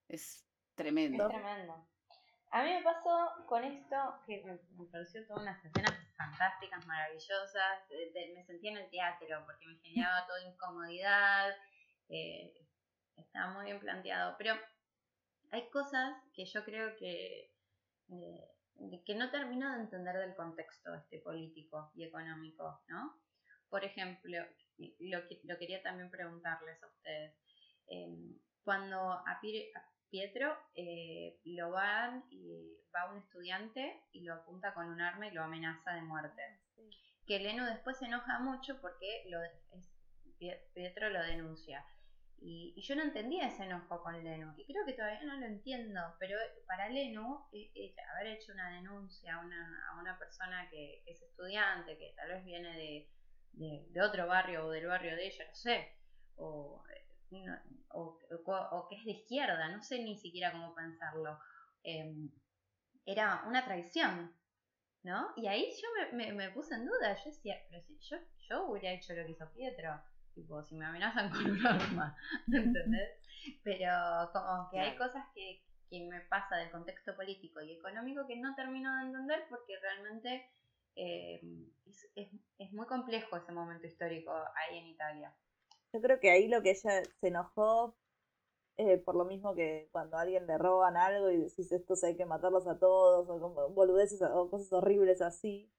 Speaker 3: Es Tremendo.
Speaker 1: tremendo. A mí me pasó con esto que me, pareció todas unas escenas fantásticas, maravillosas. me sentía en el teatro porque me generaba toda incomodidad. Eh, estaba muy bien planteado. Pero hay cosas que yo creo que, eh, que no termino de entender del contexto este político y económico, ¿no? Por ejemplo, lo, lo quería también preguntarles a ustedes. Eh, cuando a, Pietro eh, lo van y va un estudiante y lo apunta con un arma y lo amenaza de muerte. Que Leno después se enoja mucho porque lo, Pietro lo denuncia. Y, yo no entendía ese enojo con Leno. Y creo que todavía no lo entiendo. Pero para Leno, eh, eh, haber hecho una denuncia a una, a una persona que, es estudiante, que tal vez viene de, de, de, otro barrio o del barrio de ella, no sé, o o, que es de izquierda, no sé ni siquiera cómo pensarlo. Em, era una traición, ¿no? Y ahí yo me, puse en duda, yo decía, pero si yo, yo hubiera hecho lo que hizo Pietro, tipo, si me amenazan con un arma, ¿entendés? Pero como que hay cosas que, me pasa del contexto político y económico que no termino de entender porque realmente em, es muy complejo ese momento histórico ahí en Italia.
Speaker 2: Yo creo que ahí lo que ella se enojó, eh, por lo mismo que cuando a alguien le roban algo y decís estos hay que matarlos a todos, o como boludeces o cosas horribles así.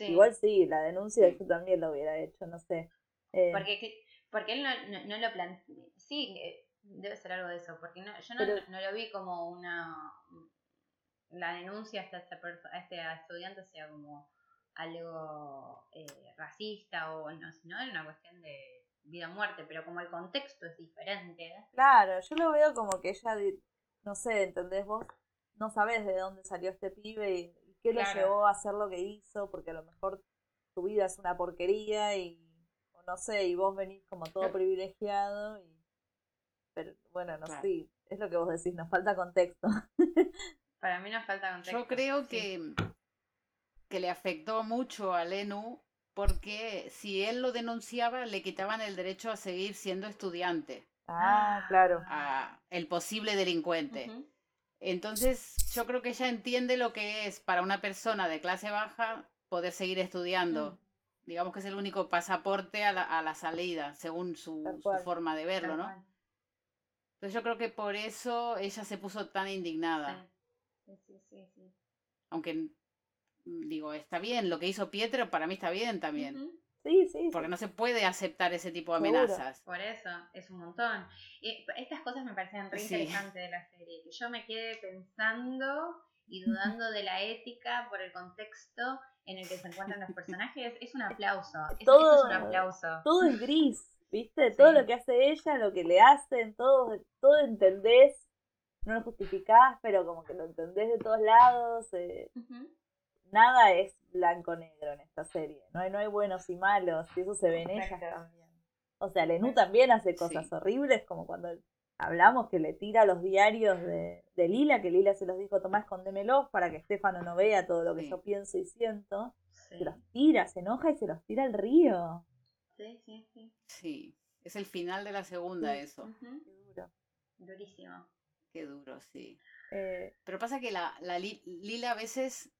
Speaker 2: Igual sí, la denuncia yo también lo hubiera hecho, no sé.
Speaker 1: Eh, porque, porque él no, no, lo plantea. Sí, eh, debe ser algo de eso, porque no, yo no, lo vi como una. La denuncia hasta esta a este estudiante sea como algo racista o no, sino era una cuestión de vida o muerte, pero como el contexto es diferente.
Speaker 2: Claro, yo lo veo como que ella, no sé, ¿entendés vos? No sabés de dónde salió este pibe y, qué lo llevó a hacer lo que hizo, porque a lo mejor tu vida es una porquería y, no sé, y vos venís como todo privilegiado y... Pero bueno, no sé, es lo que vos decís, nos falta contexto.
Speaker 1: Para mí nos falta contexto.
Speaker 3: Yo creo que, que le afectó mucho a Lenu porque si él lo denunciaba le quitaban el derecho a seguir siendo estudiante.
Speaker 2: Ah, claro.
Speaker 3: A el posible delincuente. Entonces, yo creo que ella entiende lo que es para una persona de clase baja poder seguir estudiando.
Speaker 1: Mm.
Speaker 3: Digamos que es el único pasaporte a la, a la salida, según su, su forma de verlo, ¿no? Entonces yo creo que por eso ella se puso tan indignada.
Speaker 1: Sí, sí, sí, sí.
Speaker 3: Aunque, digo, está bien, lo que hizo Pietro para mí está bien también.
Speaker 2: Sí, sí. sí.
Speaker 3: Porque no se puede aceptar ese tipo de
Speaker 2: Seguro.
Speaker 3: amenazas.
Speaker 1: Por eso, es un montón. Y estas cosas me parecen re
Speaker 3: Sí.
Speaker 1: interesantes de la serie, que yo me quede pensando y dudando de la ética por el contexto en el que se encuentran los personajes, es un aplauso. Es,
Speaker 2: Todo-
Speaker 1: es un aplauso.
Speaker 2: Todo es gris, ¿viste? Todo lo que hace ella, lo que le hacen, todo, todo entendés. No lo justificás, pero como que lo entendés de todos lados. eh. Nada es blanco-negro en esta serie. No hay, no hay buenos y malos, y eso se ve en
Speaker 1: Exacto.
Speaker 2: también. O sea, Lenú también hace cosas
Speaker 3: Sí.
Speaker 2: horribles, como cuando hablamos que le tira los diarios de, de Lila, que Lila se los dijo, tomá, escondémelos para que Estefano no vea todo lo que
Speaker 3: Sí.
Speaker 2: yo pienso y siento.
Speaker 1: Sí.
Speaker 2: Se los tira, se enoja y se los tira al río.
Speaker 1: sí, sí, sí.
Speaker 3: Sí, es el final de la segunda eso.
Speaker 2: Qué duro.
Speaker 1: Durísimo.
Speaker 3: Qué duro, sí.
Speaker 2: Eh,
Speaker 3: Pero pasa que la, la Li- Lila a veces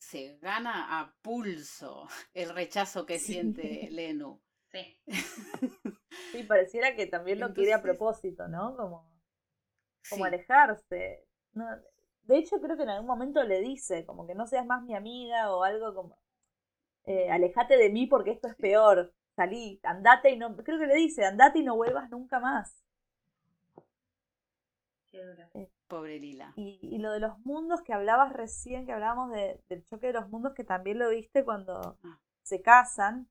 Speaker 3: se gana a pulso el rechazo que
Speaker 2: Sí.
Speaker 3: siente Lenu.
Speaker 1: Sí.
Speaker 2: sí, pareciera que también lo quiere a propósito, ¿no? Como, como
Speaker 3: Sí,
Speaker 2: alejarse. No, de hecho, creo que en algún momento le dice, como que no seas más mi amiga o algo como, eh, alejate de mí porque esto es peor. Salí, andate y no, creo que le dice, andate y no vuelvas nunca más.
Speaker 1: Qué duro.
Speaker 3: pobre Lila.
Speaker 2: Y, y lo de los mundos que hablabas recién, que hablábamos de- del choque de los mundos, que también lo viste cuando
Speaker 3: Ah.
Speaker 2: se casan,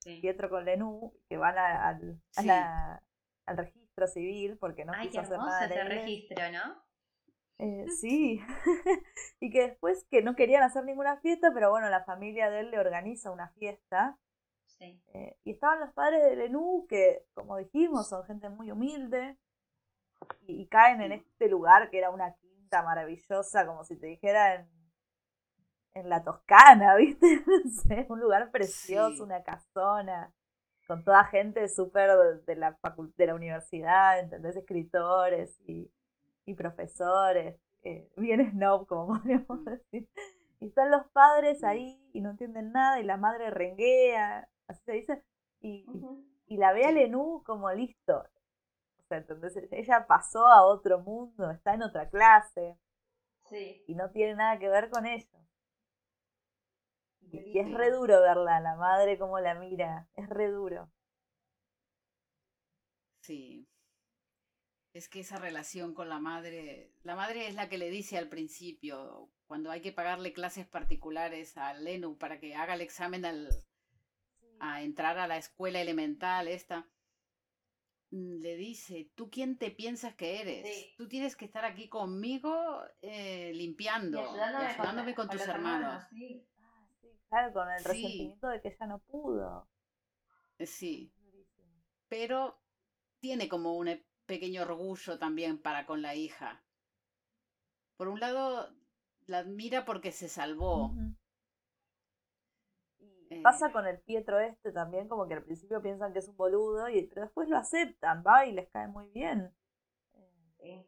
Speaker 1: Sí.
Speaker 2: Pietro con Lenú, que van a- al, a
Speaker 3: Sí.
Speaker 2: la- al registro civil porque no
Speaker 1: Ay, qué
Speaker 2: quiso hacer nada
Speaker 1: ese registro, ¿no?
Speaker 2: Eh, sí, y que después que no querían hacer ninguna fiesta, pero bueno, la familia de él le organiza una fiesta.
Speaker 1: Sí.
Speaker 2: eh, y estaban los padres de Lenú, que como dijimos, son gente muy humilde, y, y caen en este lugar que era una quinta maravillosa, como si te dijera en, en la Toscana, ¿viste? No sé, un lugar precioso,
Speaker 3: Sí.
Speaker 2: una casona, con toda gente súper de la de la universidad, ¿entendés? Escritores y, y profesores, eh, bien snob, como podríamos
Speaker 3: Mm.
Speaker 2: decir. Y están los padres ahí y no entienden nada y la madre renguea, así se dice, y, y- la ve a. Lenú como listo. Sea, entonces ella pasó a otro mundo, está en otra clase
Speaker 1: Sí.
Speaker 2: y no tiene nada que ver con ellos. Y, y es re duro verla, la madre como la mira, es re duro.
Speaker 3: Sí. Es que esa relación con la madre, la madre es la que le dice al principio, cuando hay que pagarle clases particulares a Lenu para que haga el examen al, a entrar a la escuela elemental esta, le dice, ¿tú quién te piensas que eres?
Speaker 1: Sí.
Speaker 3: Tú tienes que estar aquí conmigo eh, limpiando
Speaker 1: Y ayudándome,
Speaker 3: y ayudándome con,
Speaker 1: con
Speaker 3: tus hermanos.
Speaker 1: sí.
Speaker 2: Ah, sí, claro, con el
Speaker 3: Sí.
Speaker 2: resentimiento de que ella no pudo.
Speaker 3: Eh, Sí, pero tiene como un e- pequeño orgullo también para con la hija. Por un lado, la admira porque se salvó. Eh.
Speaker 2: pasa con el Pietro este también, como que al principio piensan que es un boludo, y, pero después lo aceptan, va y les cae muy bien. Eh,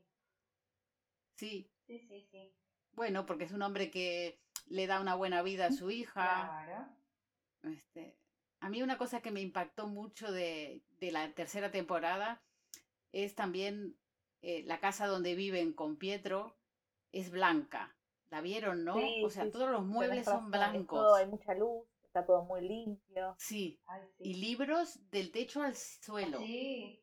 Speaker 1: Sí.
Speaker 3: Sí,
Speaker 1: Sí, sí, sí.
Speaker 3: bueno, porque es un hombre que le da una buena vida a su hija.
Speaker 1: Claro.
Speaker 3: Este, a mí una cosa que me impactó mucho de, de la tercera temporada es también eh, la casa donde viven con Pietro es blanca. ¿La vieron, no?
Speaker 2: Sí,
Speaker 3: o sea,
Speaker 2: sí,
Speaker 3: todos los muebles son blancos.
Speaker 2: todo- hay mucha luz, está todo muy limpio.
Speaker 3: Sí,
Speaker 1: Ay,
Speaker 3: y libros del techo al suelo,
Speaker 1: Sí.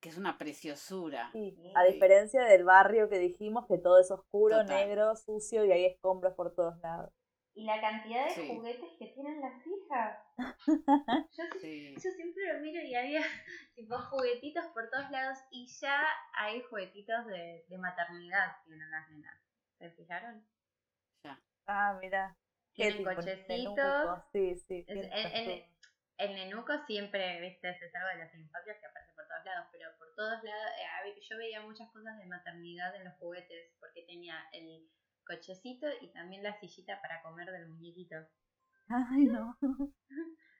Speaker 3: que es una preciosura.
Speaker 2: Sí,
Speaker 1: Sí.
Speaker 2: a diferencia del barrio que dijimos que todo es oscuro,
Speaker 3: Total.
Speaker 2: negro, sucio y hay escombros por todos lados.
Speaker 1: Y la cantidad de
Speaker 3: Sí.
Speaker 1: juguetes que tienen las hijas. Yo, yo siempre lo miro y había tipo juguetitos por todos lados y ya hay juguetitos de, de maternidad tienen las nenas. ¿Se fijaron?
Speaker 3: ya.
Speaker 2: Ah, mira.
Speaker 1: Tienen cochecitos.
Speaker 2: Sí, sí.
Speaker 1: Es-
Speaker 2: tienes
Speaker 1: el, nenuco siempre, viste, es algo de las infancias que aparece por todos lados, pero por todos lados, eh, yo veía muchas cosas de maternidad en los juguetes, porque tenía el cochecito y también la sillita para comer del muñequito.
Speaker 2: Ay, no.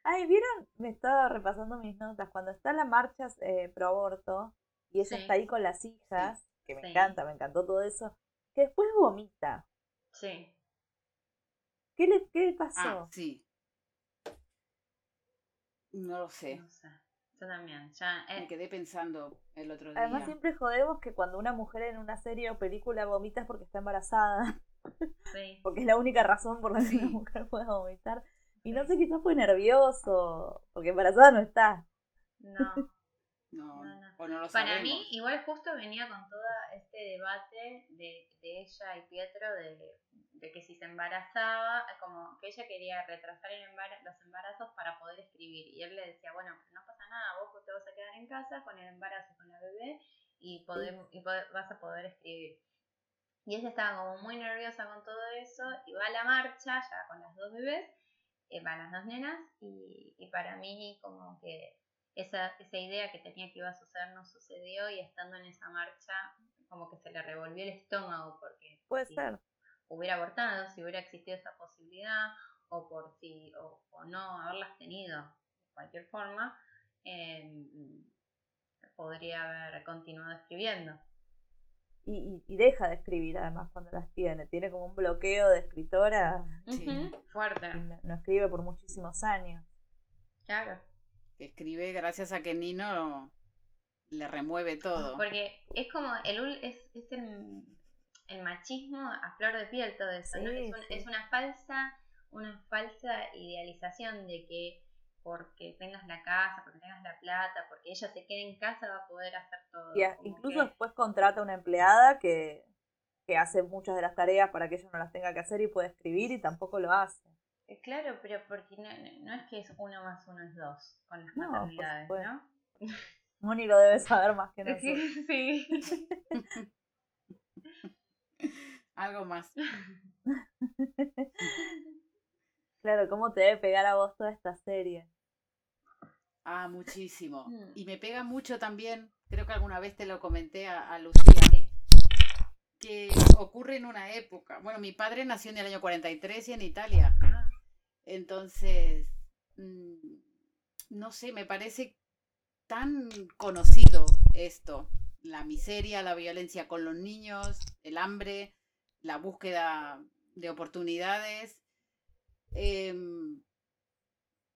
Speaker 2: Ay, ¿vieron? Me estaba repasando mis notas. Cuando está la marcha eh, pro aborto y ella
Speaker 1: Sí.
Speaker 2: está ahí con las hijas, que me
Speaker 1: Sí.
Speaker 2: encanta, me encantó todo eso, que después vomita.
Speaker 1: Sí.
Speaker 2: ¿Qué le, qué
Speaker 3: Ah,
Speaker 2: pasó?
Speaker 3: sí. No lo sé.
Speaker 1: No sé. Yo también. Ya,
Speaker 3: Me
Speaker 1: eh,
Speaker 3: quedé pensando el otro
Speaker 2: Además
Speaker 3: día.
Speaker 2: siempre jodemos que cuando una mujer en una serie o película vomita es porque está embarazada,
Speaker 1: sí.
Speaker 2: porque es la única razón por la que
Speaker 3: Sí.
Speaker 2: una mujer puede vomitar. Y no sé, quizás fue nervioso, porque embarazada no está.
Speaker 1: No.
Speaker 3: No,
Speaker 1: No, no.
Speaker 3: o no lo
Speaker 1: Para mí, igual justo venía con todo este debate de, de ella y Pietro de, de que si se embarazaba, como que ella quería retrasar el embara- los embarazos para poder escribir. Y él le decía, bueno, pero no pasa nada, vos te vas a quedar en casa con el embarazo con la bebé y, podem- y pod- vas a poder escribir. Y ella estaba como muy nerviosa con todo eso y va a la marcha ya con las dos bebés, eh, van las dos nenas y, y para mí como que esa, esa idea que tenía que iba a suceder no sucedió y estando en esa marcha como que se le revolvió el estómago porque
Speaker 2: Puede ser.
Speaker 1: Hubiera abortado, si hubiera existido esa posibilidad o por si o, o no haberlas tenido de cualquier forma, eh, podría haber continuado escribiendo.
Speaker 2: Y, deja de escribir además cuando las tiene. Tiene como un bloqueo de escritora
Speaker 3: Sí.
Speaker 1: Fuerte,
Speaker 2: y no, no escribe por muchísimos años.
Speaker 1: claro.
Speaker 3: Que escribe gracias a que Nino le remueve todo.
Speaker 1: Porque es como el ul- es, es el, el machismo a flor de piel todo eso, ¿no?
Speaker 2: Sí,
Speaker 1: Es, un-
Speaker 2: sí.
Speaker 1: es una falsa, una falsa idealización de que porque tengas la casa, porque tengas la plata, porque ella se quede en casa va a poder hacer todo.
Speaker 2: Y a- incluso
Speaker 1: que-
Speaker 2: después contrata una empleada que, que hace muchas de las tareas para que ella no las tenga que hacer y puede escribir y tampoco lo hace.
Speaker 1: Eh, Claro, pero porque no, no es que es uno más uno es dos con las
Speaker 2: No,
Speaker 1: maternidades. ¿no?
Speaker 2: Moni lo debe saber más que nosotros.
Speaker 1: sí.
Speaker 3: Algo más.
Speaker 2: Claro, ¿cómo te debe pegar a vos toda esta serie?
Speaker 3: Ah, muchísimo.
Speaker 1: Mm.
Speaker 3: Y me pega mucho también, creo que alguna vez te lo comenté a, a Lucía,
Speaker 1: Sí.
Speaker 3: que ocurre en una época. Bueno, mi padre nació en el año 43 y en Italia.
Speaker 1: Ah,
Speaker 3: Entonces, mm, no sé, me parece tan conocido esto. La miseria, la violencia con los niños, el hambre, la búsqueda de oportunidades. Em,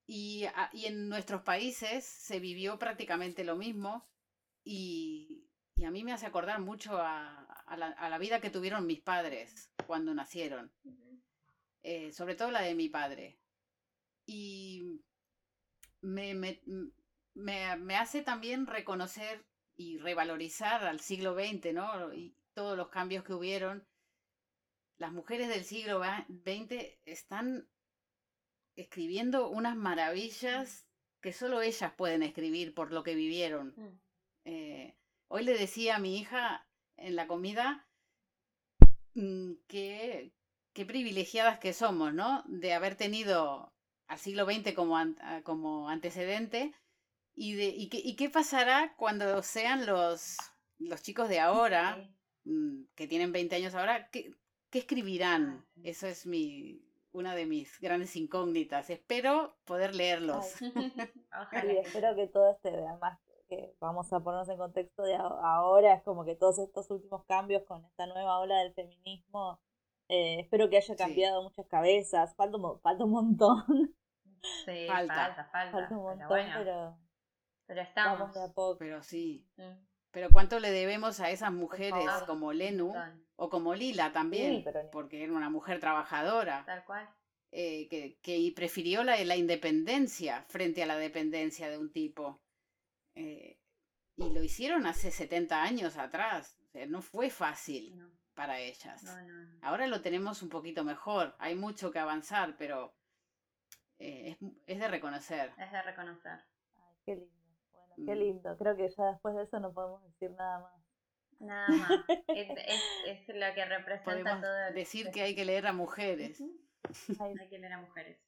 Speaker 3: y, y en nuestros países se vivió prácticamente lo mismo y, y a mí me hace acordar mucho a, a la, a la vida que tuvieron mis padres cuando nacieron eh, sobre todo la de mi padre. Y me, me, me, me hace también reconocer y revalorizar al siglo XX, ¿no? Y todos los cambios que hubieron. Las mujeres del siglo XX están escribiendo unas maravillas que solo ellas pueden escribir por lo que vivieron.
Speaker 1: Mm.
Speaker 3: Eh, hoy le decía a mi hija en la comida mm, que qué privilegiadas que somos, ¿no? De haber tenido al siglo XX como, an- ah, como antecedente y, de, y, qué, y qué pasará cuando sean los, los chicos de ahora, mm, que tienen 20 años ahora, ¿qué, qué escribirán? Eso es mi una de mis grandes incógnitas. Espero poder leerlos.
Speaker 1: Ojalá
Speaker 2: Y espero que todo este, además, que vamos a ponernos en contexto de ahora, es como que todos estos últimos cambios con esta nueva ola del feminismo, eh, espero que haya
Speaker 3: Sí.
Speaker 2: cambiado muchas cabezas, falta un, falta un montón,
Speaker 1: Sí,
Speaker 3: Falta.
Speaker 1: falta, falta.
Speaker 2: falta un
Speaker 1: pero
Speaker 2: montón,
Speaker 1: bueno,
Speaker 2: pero
Speaker 1: pero estamos.
Speaker 2: vamos de a poco.
Speaker 3: Pero sí.
Speaker 1: Mm,
Speaker 3: Pero cuánto le debemos a esas mujeres como Lenu o como Lila también,
Speaker 2: Sí, pero ni-
Speaker 3: porque era una mujer trabajadora.
Speaker 1: Tal cual.
Speaker 3: eh, que, que prefirió la, la independencia frente a la dependencia de un tipo. Eh, y lo hicieron hace 70 años atrás. O sea, no fue fácil
Speaker 1: No,
Speaker 3: para ellas.
Speaker 1: no, no, no.
Speaker 3: Ahora lo tenemos un poquito mejor. Hay mucho que avanzar, pero eh, es, es de reconocer.
Speaker 1: Es de reconocer.
Speaker 2: Ay, qué lindo, qué
Speaker 3: Mm.
Speaker 2: lindo. Creo que ya después de eso no podemos decir nada más.
Speaker 1: Nada más. es, es, es lo que representa
Speaker 3: Podemos
Speaker 1: todo. el-
Speaker 3: decir que hay que leer a mujeres.
Speaker 1: Hay que leer a mujeres.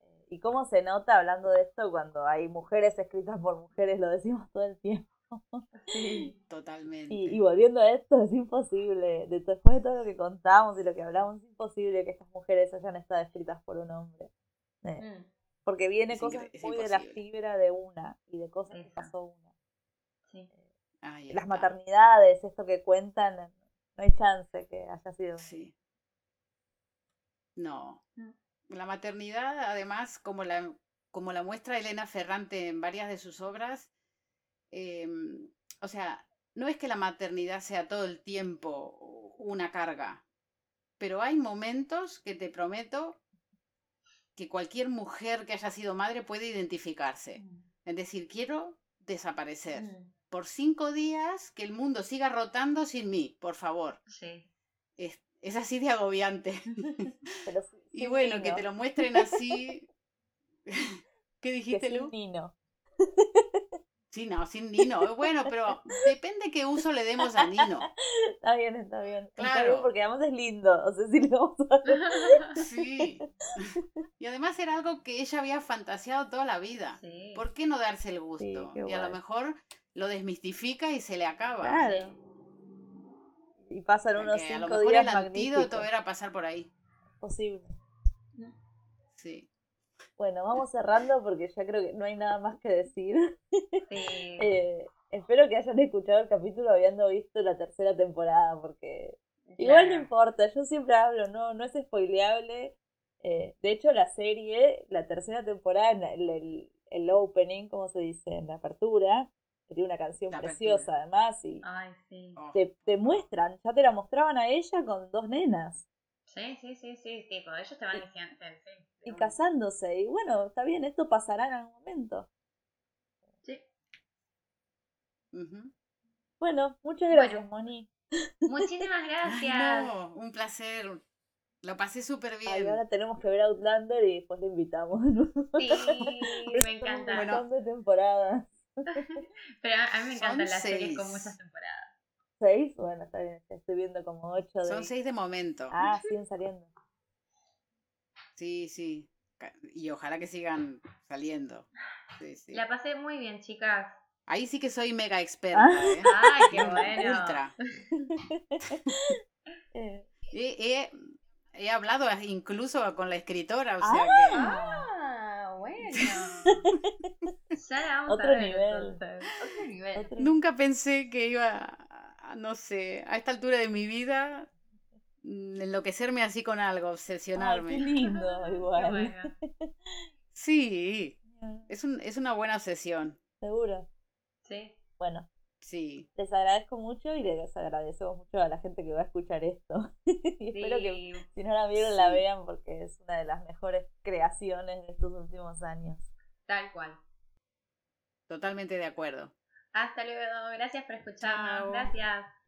Speaker 2: eh, ¿Y cómo se nota hablando de esto cuando hay mujeres escritas por mujeres? Lo decimos todo el tiempo.
Speaker 1: Sí.
Speaker 3: Totalmente.
Speaker 2: Y, y volviendo a esto, es imposible, de- después de todo lo que contamos y lo que hablamos, es imposible que estas mujeres hayan estado escritas por un hombre. Eh,
Speaker 1: Mm,
Speaker 2: porque viene
Speaker 3: Es
Speaker 2: cosas muy de la fibra de una y de cosas que pasó una.
Speaker 1: sí.
Speaker 3: Ahí
Speaker 2: Las
Speaker 3: está.
Speaker 2: maternidades, esto que cuentan, no hay chance que haya sido.
Speaker 3: Sí. No.
Speaker 1: Mm.
Speaker 3: La maternidad, además, como la, como la muestra Elena Ferrante en varias de sus obras, em, o sea, no es que la maternidad sea todo el tiempo una carga, pero hay momentos que te prometo que cualquier mujer que haya sido madre puede identificarse.
Speaker 1: Mm.
Speaker 3: Es decir, quiero desaparecer.
Speaker 1: Mm,
Speaker 3: Por cinco días que el mundo siga rotando sin mí, por favor.
Speaker 1: Sí.
Speaker 3: Es, es así de agobiante.
Speaker 2: Pero
Speaker 3: y bueno, que te lo muestren así. ¿Qué
Speaker 2: que
Speaker 3: dijiste,
Speaker 2: sin
Speaker 3: Lu? Sí, no, sin Nino. Bueno, pero depende qué uso le demos a Nino.
Speaker 2: Está bien, está bien.
Speaker 3: Claro.
Speaker 2: porque además es lindo. O sea, sí le vamos a
Speaker 3: Sí. Y además era algo que ella había fantaseado toda la vida.
Speaker 1: Sí.
Speaker 3: ¿Por qué no darse el gusto? y a lo mejor lo desmistifica y se le acaba.
Speaker 2: Claro. Y pasan unos
Speaker 3: Porque a lo
Speaker 2: cinco
Speaker 3: mejor
Speaker 2: días
Speaker 3: el antídoto
Speaker 2: magníficos.
Speaker 3: era pasar por ahí.
Speaker 2: Posible.
Speaker 3: Sí.
Speaker 2: Bueno, vamos cerrando porque ya creo que no hay nada más que decir.
Speaker 1: Sí.
Speaker 2: Eh, espero que hayan escuchado el capítulo habiendo visto la tercera temporada, porque igual no importa, yo siempre hablo, no, no es spoileable. Eh, de hecho, la serie, la tercera temporada, el, el, el opening, como se dice, en la apertura, tiene una canción
Speaker 3: La
Speaker 2: preciosa además, y
Speaker 1: Ay, sí.
Speaker 2: Te, te muestran, ya te la mostraban a ella con dos nenas
Speaker 1: Sí, sí, sí, sí. Tipo, ellos te van diciendo. Sí.
Speaker 2: Y casándose, y bueno, está bien, esto pasará en algún momento.
Speaker 1: Sí.
Speaker 2: Bueno, muchas gracias,
Speaker 1: Bueno.
Speaker 2: Moni.
Speaker 1: Muchísimas
Speaker 3: Ay,
Speaker 1: gracias.
Speaker 3: no, un placer. Lo pasé súper
Speaker 2: Ay,
Speaker 3: bien.
Speaker 2: ahora tenemos que ver Outlander y después le invitamos.
Speaker 1: Sí, me encanta.
Speaker 2: Un montón de temporadas.
Speaker 1: Pero a, mí me encantan las series con muchas temporadas.
Speaker 2: ¿Seis? Bueno, está bien, estoy viendo como ocho de...
Speaker 3: Son seis de momento.
Speaker 2: Ah, siguen saliendo.
Speaker 3: Sí, sí. Y ojalá que sigan saliendo. Sí, sí.
Speaker 1: La pasé muy bien, chicas.
Speaker 3: Ahí sí que soy mega experta,
Speaker 2: Ah.
Speaker 3: ¿eh?
Speaker 1: Ay, qué bueno.
Speaker 3: Ultra.
Speaker 2: Eh,
Speaker 3: He, he- he hablado incluso con la escritora, o sea que.
Speaker 1: Ah, bueno. Ya la vamos
Speaker 2: Otro
Speaker 1: a ver,
Speaker 2: nivel.
Speaker 1: Otro nivel.
Speaker 2: otro-
Speaker 3: Nunca pensé que iba no sé, a esta altura de mi vida, enloquecerme así con algo,
Speaker 2: Ay,
Speaker 3: obsesionarme.
Speaker 2: qué lindo, igual.
Speaker 3: Sí, es, un, es una buena obsesión.
Speaker 2: Seguro.
Speaker 1: Sí.
Speaker 2: Bueno,
Speaker 3: Sí.
Speaker 2: les agradezco mucho y les agradecemos mucho a la gente que va a escuchar esto. y espero que
Speaker 1: Sí.
Speaker 2: si no la vieron, la
Speaker 3: Sí.
Speaker 2: vean porque es una de las mejores creaciones de estos últimos años.
Speaker 1: Tal cual.
Speaker 3: Totalmente de acuerdo.
Speaker 1: Hasta luego. Gracias por escucharnos.
Speaker 3: Chao.
Speaker 1: Gracias.